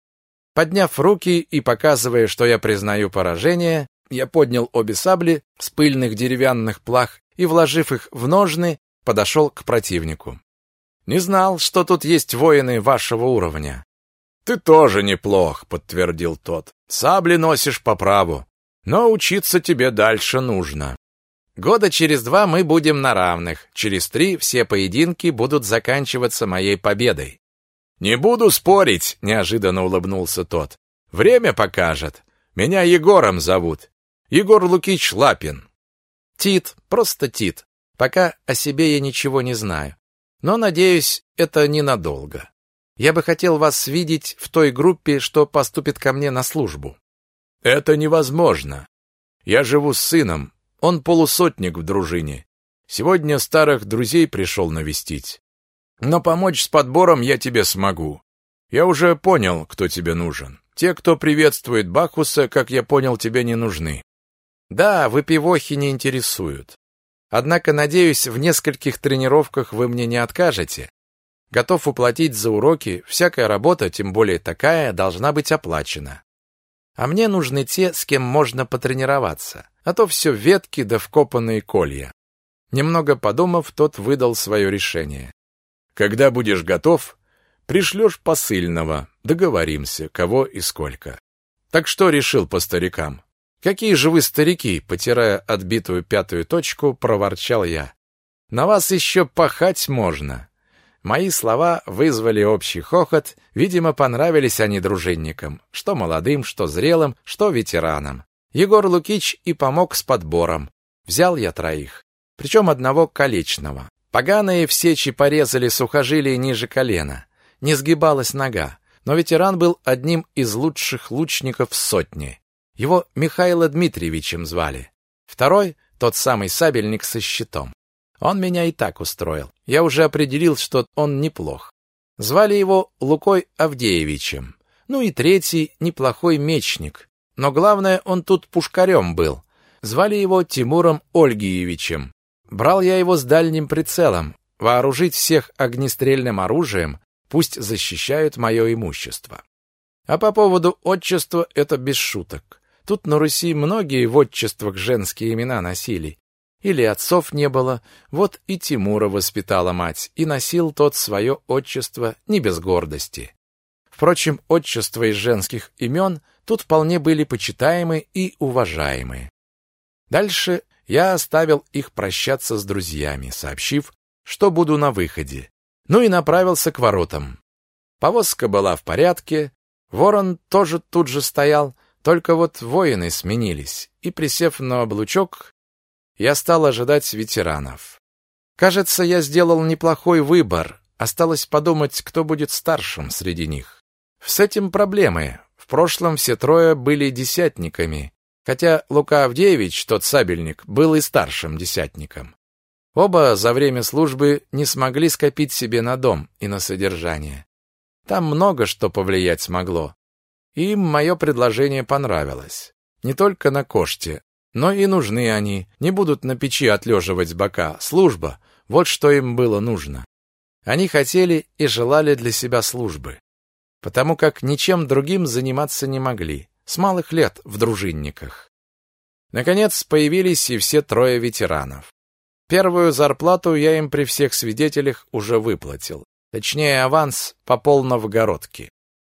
Подняв руки и показывая, что я признаю поражение, я поднял обе сабли с пыльных деревянных плах и, вложив их в ножны, подошел к противнику. Не знал, что тут есть воины вашего уровня. Ты тоже неплох, подтвердил тот. Сабли носишь по праву, но учиться тебе дальше нужно. Года через два мы будем на равных. Через три все поединки будут заканчиваться моей победой. Не буду спорить, неожиданно улыбнулся тот. Время покажет. Меня Егором зовут. Егор Лукич Лапин. Тит, просто Тит. Пока о себе я ничего не знаю. Но надеюсь, это ненадолго. Я бы хотел вас видеть в той группе, что поступит ко мне на службу. Это невозможно. Я живу с сыном. Он полусотник в дружине. Сегодня старых друзей пришел навестить. Но помочь с подбором я тебе смогу. Я уже понял, кто тебе нужен. Те, кто приветствует Бахуса, как я понял, тебе не нужны. Да, выпивохи не интересуют. Однако, надеюсь, в нескольких тренировках вы мне не откажете. Готов уплатить за уроки, всякая работа, тем более такая, должна быть оплачена. А мне нужны те, с кем можно потренироваться, а то все ветки да вкопанные колья. Немного подумав, тот выдал свое решение. Когда будешь готов, пришлешь посыльного, договоримся, кого и сколько. Так что решил по старикам? Какие же вы старики, потирая отбитую пятую точку, проворчал я. На вас еще пахать можно. Мои слова вызвали общий хохот, видимо, понравились они дружинникам, что молодым, что зрелым, что ветеранам. Егор Лукич и помог с подбором. Взял я троих, причем одного колечного. Поганые в сечи порезали сухожилие ниже колена. Не сгибалась нога. Но ветеран был одним из лучших лучников сотни. Его Михаило Дмитриевичем звали. Второй — тот самый сабельник со щитом. Он меня и так устроил. Я уже определил, что он неплох. Звали его Лукой Авдеевичем. Ну и третий — неплохой мечник. Но главное, он тут пушкарем был. Звали его Тимуром Ольгиевичем. Брал я его с дальним прицелом, вооружить всех огнестрельным оружием, пусть защищают мое имущество. А по поводу отчества это без шуток. Тут на Руси многие в отчествах женские имена носили. Или отцов не было, вот и Тимура воспитала мать, и носил тот свое отчество не без гордости. Впрочем, отчества из женских имен тут вполне были почитаемы и уважаемы. Дальше я оставил их прощаться с друзьями, сообщив, что буду на выходе. Ну и направился к воротам. Повозка была в порядке, ворон тоже тут же стоял, только вот воины сменились, и, присев на облучок, я стал ожидать ветеранов. Кажется, я сделал неплохой выбор, осталось подумать, кто будет старшим среди них. С этим проблемы. Прошлом все трое были десятниками, хотя Лука Авдеевич, тот сабельник, был и старшим десятником. Оба за время службы не смогли скопить себе на дом и на содержание. Там много что повлиять смогло. Им мое предложение понравилось. Не только на коште, но и нужны они, не будут на печи отлеживать бока. Служба — вот что им было нужно. Они хотели и желали для себя службы, потому как ничем другим заниматься не могли с малых лет в дружинниках. Наконец появились и все трое ветеранов. Первую зарплату я им при всех свидетелях уже выплатил. Точнее, аванс по новгородке.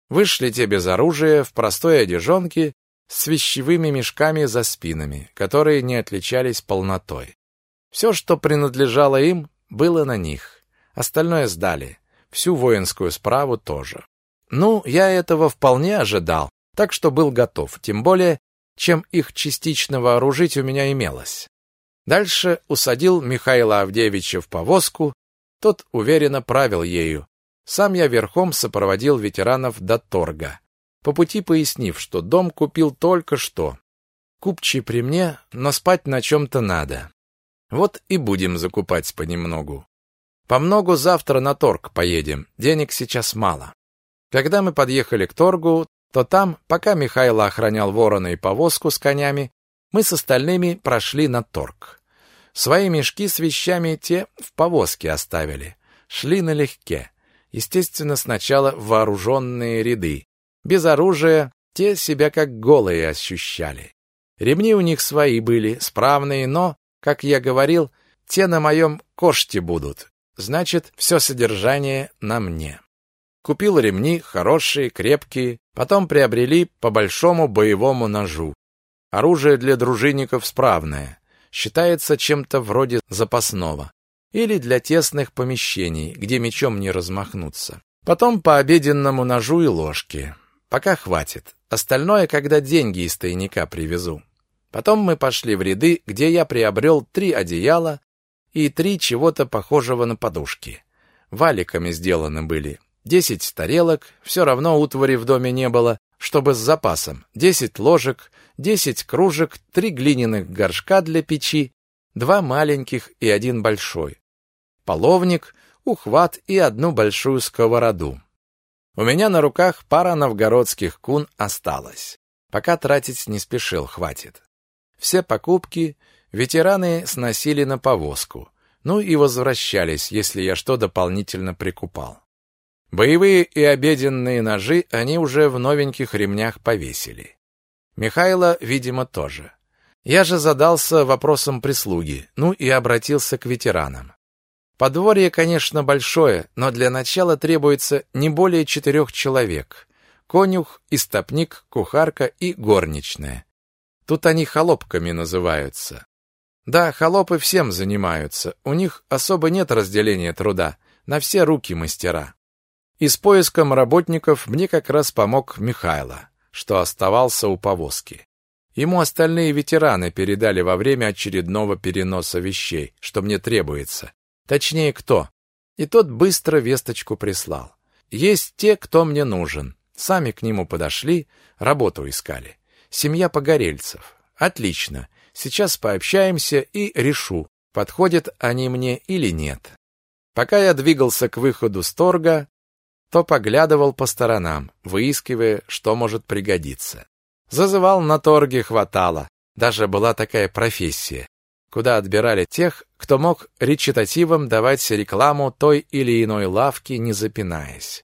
Вышли те без оружия, в простой одежонке, с вещевыми мешками за спинами, которые не отличались полнотой. Все, что принадлежало им, было на них. Остальное сдали. Всю воинскую справу тоже. Ну, я этого вполне ожидал, так что был готов, тем более, чем их частично вооружить у меня имелось. Дальше усадил Михаила Авдеевича в повозку, тот уверенно правил ею. Сам я верхом сопроводил ветеранов до торга, по пути пояснив, что дом купил только что. Купчий при мне, но спать на чем-то надо. Вот и будем закупать понемногу. По многу завтра на торг поедем, денег сейчас мало. Когда мы подъехали к торгу, то там, пока Михаил охранял ворона и повозку с конями, мы с остальными прошли на торг. Свои мешки с вещами те в повозке оставили. Шли налегке. Естественно, сначала вооруженные ряды. Без оружия те себя как голые ощущали. Ремни у них свои были, справные, но как я говорил, те на моем коште будут. Значит, все содержание на мне. Купил ремни, хорошие, крепкие, потом приобрели по большому боевому ножу. Оружие для дружинников справное, считается чем-то вроде запасного. Или для тесных помещений, где мечом не размахнуться. Потом по обеденному ножу и ложке. Пока хватит. Остальное, когда деньги из тайника привезу. Потом мы пошли в ряды, где я приобрел три одеяла и три чего-то похожего на подушки. Валиками сделаны были. Десять тарелок, все равно утвари в доме не было, чтобы с запасом. Десять ложек, десять кружек, три глиняных горшка для печи, два маленьких и один большой. Половник, ухват и одну большую сковороду. У меня на руках пара новгородских кун осталась. Пока тратить не спешил, хватит. Все покупки ветераны сносили на повозку, ну и возвращались, если я что дополнительно прикупал. Боевые и обеденные ножи они уже в новеньких ремнях повесили. Михайло, видимо, тоже. Я же задался вопросом прислуги, ну и обратился к ветеранам. Подворье, конечно, большое, но для начала требуется не более четырех человек. Конюх, истопник, кухарка и горничная. Тут они холопками называются. Да, холопы всем занимаются. У них особо нет разделения труда. На все руки мастера. И с поиском работников мне как раз помог Михайло, что оставался у повозки. Ему остальные ветераны передали во время очередного переноса вещей, что мне требуется. Точнее, кто. И тот быстро весточку прислал. Есть те, кто мне нужен. Сами к нему подошли, работу искали. Семья погорельцев. Отлично. Сейчас пообщаемся и решу, подходят они мне или нет. Пока я двигался к выходу с торга, то поглядывал по сторонам, выискивая, что может пригодиться. Зазывал на торге хватало. Даже была такая профессия, куда отбирали тех, кто мог речитативом давать рекламу той или иной лавки, не запинаясь.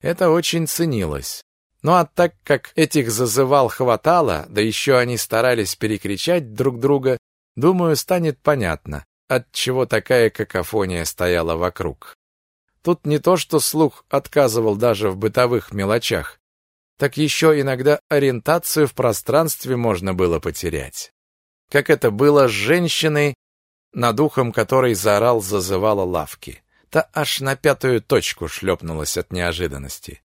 Это очень ценилось. Ну а так как этих зазывал хватало, да еще они старались перекричать друг друга, думаю, станет понятно, от чего такая какофония стояла вокруг. Тут не то, что слух отказывал даже в бытовых мелочах, так еще иногда ориентацию в пространстве можно было потерять. Как это было с женщиной, над ухом которой заорал зазывала лавки. Та аж на пятую точку шлепнулась от неожиданности.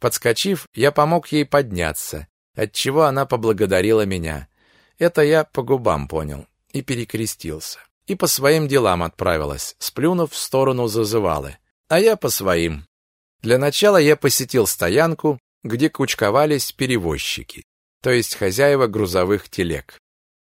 Подскочив, я помог ей подняться, отчего она поблагодарила меня. Это я по губам понял и перекрестился. И по своим делам отправилась, сплюнув в сторону зазывалы. А я по своим. Для начала я посетил стоянку, где кучковались перевозчики, то есть хозяева грузовых телег.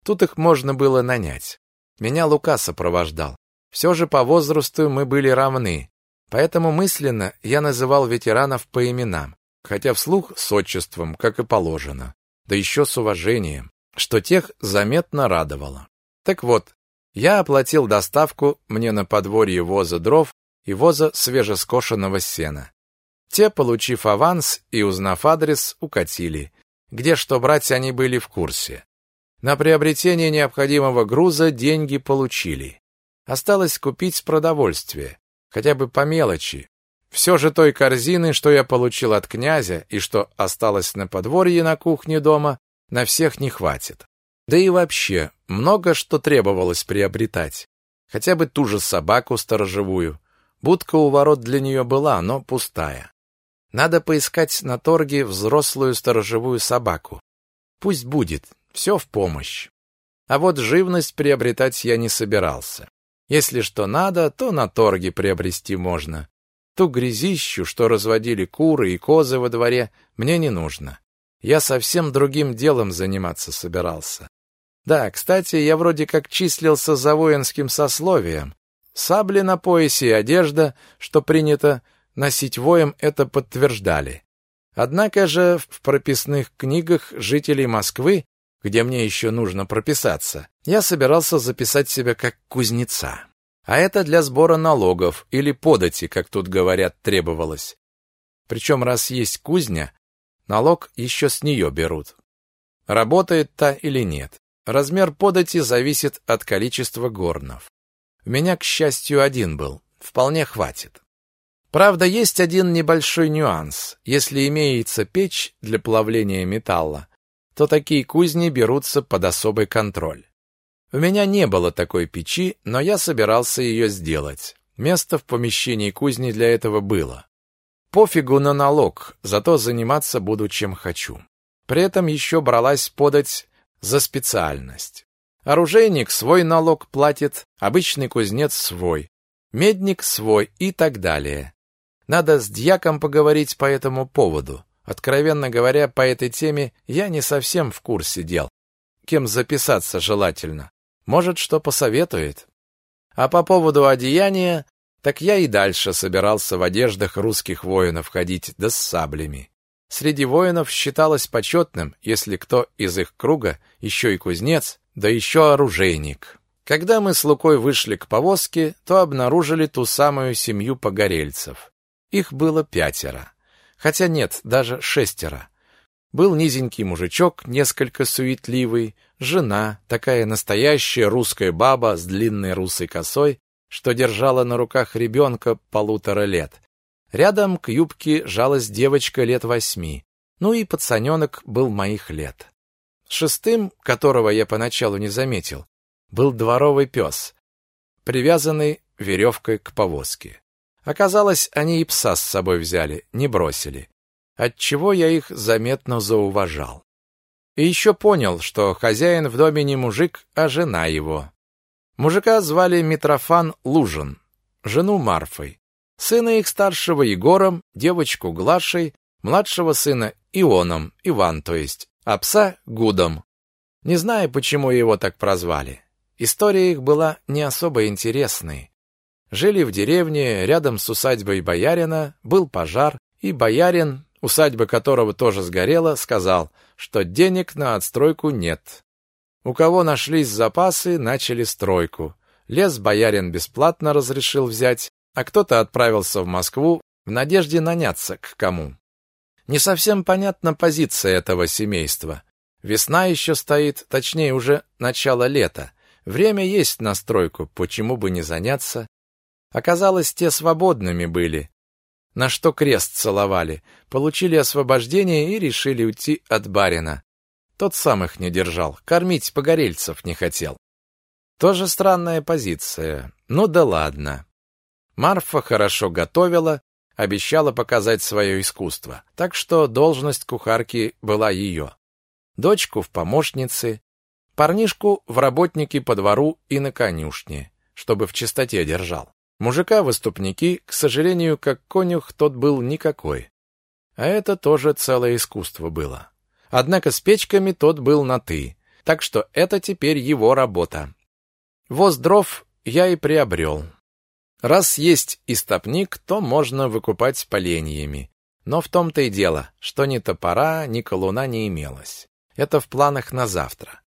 Тут их можно было нанять. Меня Лука сопровождал. Все же по возрасту мы были равны, поэтому мысленно я называл ветеранов по именам хотя вслух с отчеством, как и положено, да еще с уважением, что тех заметно радовало. Так вот, я оплатил доставку мне на подворье воза дров и воза свежескошенного сена. Те, получив аванс и узнав адрес, укатили, где что брать они были в курсе. На приобретение необходимого груза деньги получили. Осталось купить продовольствие, хотя бы по мелочи, все же той корзины, что я получил от князя и что осталось на подворье на кухне дома, на всех не хватит. Да и вообще, много что требовалось приобретать. Хотя бы ту же собаку сторожевую. Будка у ворот для нее была, но пустая. Надо поискать на торге взрослую сторожевую собаку. Пусть будет, все в помощь. А вот живность приобретать я не собирался. Если что надо, то на торге приобрести можно. Ту грязищу, что разводили куры и козы во дворе, мне не нужно. Я совсем другим делом заниматься собирался. Да, кстати, я вроде как числился за воинским сословием. Сабли на поясе и одежда, что принято носить воем, это подтверждали. Однако же в прописных книгах жителей Москвы, где мне еще нужно прописаться, я собирался записать себя как кузнеца. А это для сбора налогов или подати, как тут говорят, требовалось. Причем раз есть кузня, налог еще с нее берут. Работает та или нет. Размер подати зависит от количества горнов. У меня, к счастью, один был. Вполне хватит. Правда, есть один небольшой нюанс. Если имеется печь для плавления металла, то такие кузни берутся под особый контроль. У меня не было такой печи, но я собирался ее сделать. Место в помещении кузни для этого было. Пофигу на налог, зато заниматься буду чем хочу. При этом еще бралась подать за специальность. Оружейник свой налог платит, обычный кузнец свой, медник свой и так далее. Надо с дьяком поговорить по этому поводу. Откровенно говоря, по этой теме я не совсем в курсе дел. Кем записаться желательно? Может, что посоветует. А по поводу одеяния, так я и дальше собирался в одеждах русских воинов ходить, да с саблями. Среди воинов считалось почетным, если кто из их круга еще и кузнец, да еще оружейник. Когда мы с Лукой вышли к повозке, то обнаружили ту самую семью погорельцев. Их было пятеро. Хотя нет, даже шестеро. Был низенький мужичок, несколько суетливый, жена, такая настоящая русская баба с длинной русой косой, что держала на руках ребенка полутора лет. Рядом к юбке жалась девочка лет восьми, ну и пацаненок был моих лет. Шестым, которого я поначалу не заметил, был дворовый пес, привязанный веревкой к повозке. Оказалось, они и пса с собой взяли, не бросили отчего я их заметно зауважал. И еще понял, что хозяин в доме не мужик, а жена его. Мужика звали Митрофан Лужин, жену Марфой, сына их старшего Егором, девочку Глашей, младшего сына Ионом, Иван то есть, а пса Гудом. Не знаю, почему его так прозвали. История их была не особо интересной. Жили в деревне, рядом с усадьбой боярина, был пожар, и боярин, усадьба которого тоже сгорела, сказал, что денег на отстройку нет. У кого нашлись запасы, начали стройку. Лес боярин бесплатно разрешил взять, а кто-то отправился в Москву в надежде наняться к кому. Не совсем понятна позиция этого семейства. Весна еще стоит, точнее уже начало лета. Время есть на стройку, почему бы не заняться? Оказалось, те свободными были, на что крест целовали, получили освобождение и решили уйти от барина. Тот сам их не держал, кормить погорельцев не хотел. Тоже странная позиция. Ну да ладно. Марфа хорошо готовила, обещала показать свое искусство, так что должность кухарки была ее. Дочку в помощнице, парнишку в работнике по двору и на конюшне, чтобы в чистоте держал. Мужика выступники, к сожалению, как конюх, тот был никакой. А это тоже целое искусство было. Однако с печками тот был на «ты», так что это теперь его работа. Воз дров я и приобрел. Раз есть истопник, то можно выкупать поленьями. Но в том-то и дело, что ни топора, ни колуна не имелось. Это в планах на завтра.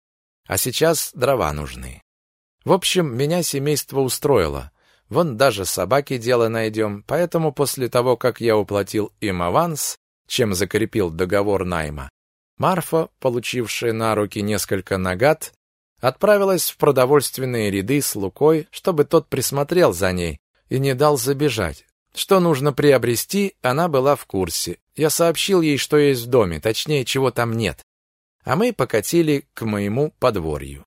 А сейчас дрова нужны. В общем, меня семейство устроило. Вон даже собаки дело найдем, поэтому после того, как я уплатил им аванс, чем закрепил договор найма, Марфа, получившая на руки несколько нагад, отправилась в продовольственные ряды с Лукой, чтобы тот присмотрел за ней и не дал забежать. Что нужно приобрести, она была в курсе. Я сообщил ей, что есть в доме, точнее, чего там нет. А мы покатили к моему подворью.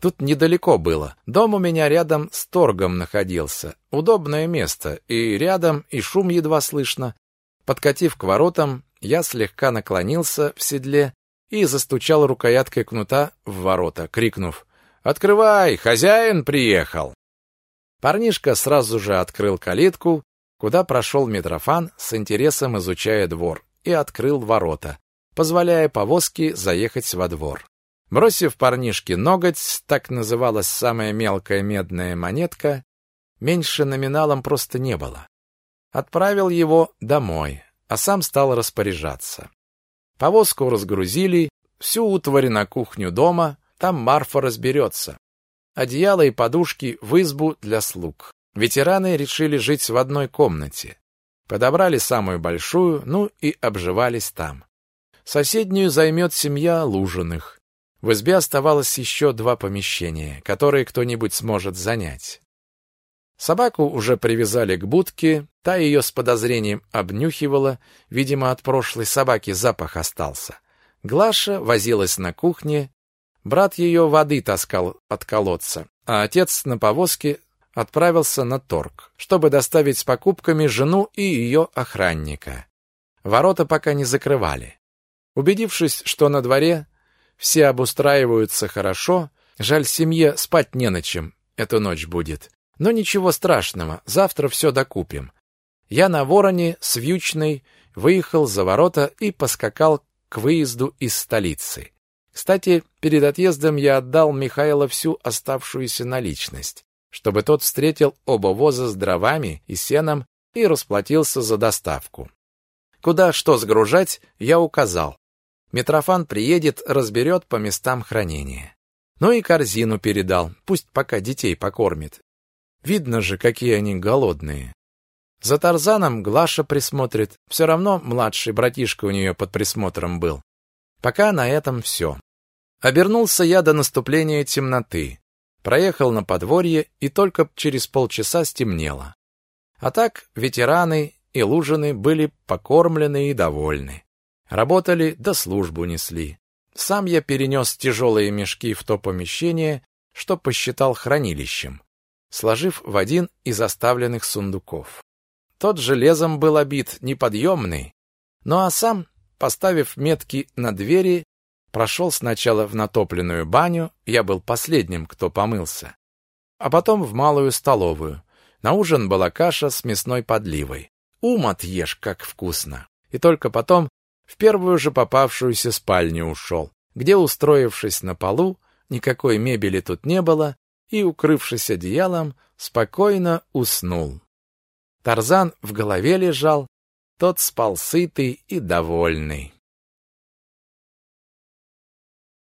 Тут недалеко было. Дом у меня рядом с торгом находился. Удобное место. И рядом, и шум едва слышно. Подкатив к воротам, я слегка наклонился в седле и застучал рукояткой кнута в ворота, крикнув «Открывай, хозяин приехал!» Парнишка сразу же открыл калитку, куда прошел Митрофан с интересом изучая двор, и открыл ворота, позволяя повозке заехать во двор. Бросив парнишке ноготь, так называлась самая мелкая медная монетка, меньше номиналом просто не было. Отправил его домой, а сам стал распоряжаться. Повозку разгрузили, всю утварь на кухню дома, там Марфа разберется. Одеяло и подушки в избу для слуг. Ветераны решили жить в одной комнате. Подобрали самую большую, ну и обживались там. Соседнюю займет семья Лужиных. В избе оставалось еще два помещения, которые кто-нибудь сможет занять. Собаку уже привязали к будке, та ее с подозрением обнюхивала, видимо, от прошлой собаки запах остался. Глаша возилась на кухне, брат ее воды таскал от колодца, а отец на повозке отправился на торг, чтобы доставить с покупками жену и ее охранника. Ворота пока не закрывали. Убедившись, что на дворе все обустраиваются хорошо, жаль семье спать не на чем, эту ночь будет. Но ничего страшного, завтра все докупим. Я на вороне с вьючной выехал за ворота и поскакал к выезду из столицы. Кстати, перед отъездом я отдал Михаилу всю оставшуюся наличность, чтобы тот встретил оба воза с дровами и сеном и расплатился за доставку. Куда что сгружать, я указал. Митрофан приедет, разберет по местам хранения. Ну и корзину передал, пусть пока детей покормит. Видно же, какие они голодные. За Тарзаном Глаша присмотрит. Все равно младший братишка у нее под присмотром был. Пока на этом все. Обернулся я до наступления темноты. Проехал на подворье, и только через полчаса стемнело. А так ветераны и лужины были покормлены и довольны. Работали, да службу несли. Сам я перенес тяжелые мешки в то помещение, что посчитал хранилищем сложив в один из оставленных сундуков. Тот железом был обит неподъемный, ну а сам, поставив метки на двери, прошел сначала в натопленную баню, я был последним, кто помылся, а потом в малую столовую. На ужин была каша с мясной подливой. Ум отъешь, как вкусно. И только потом в первую же попавшуюся спальню ушел, где, устроившись на полу, никакой мебели тут не было, и, укрывшись одеялом, спокойно уснул. Тарзан в голове лежал, тот спал сытый и довольный.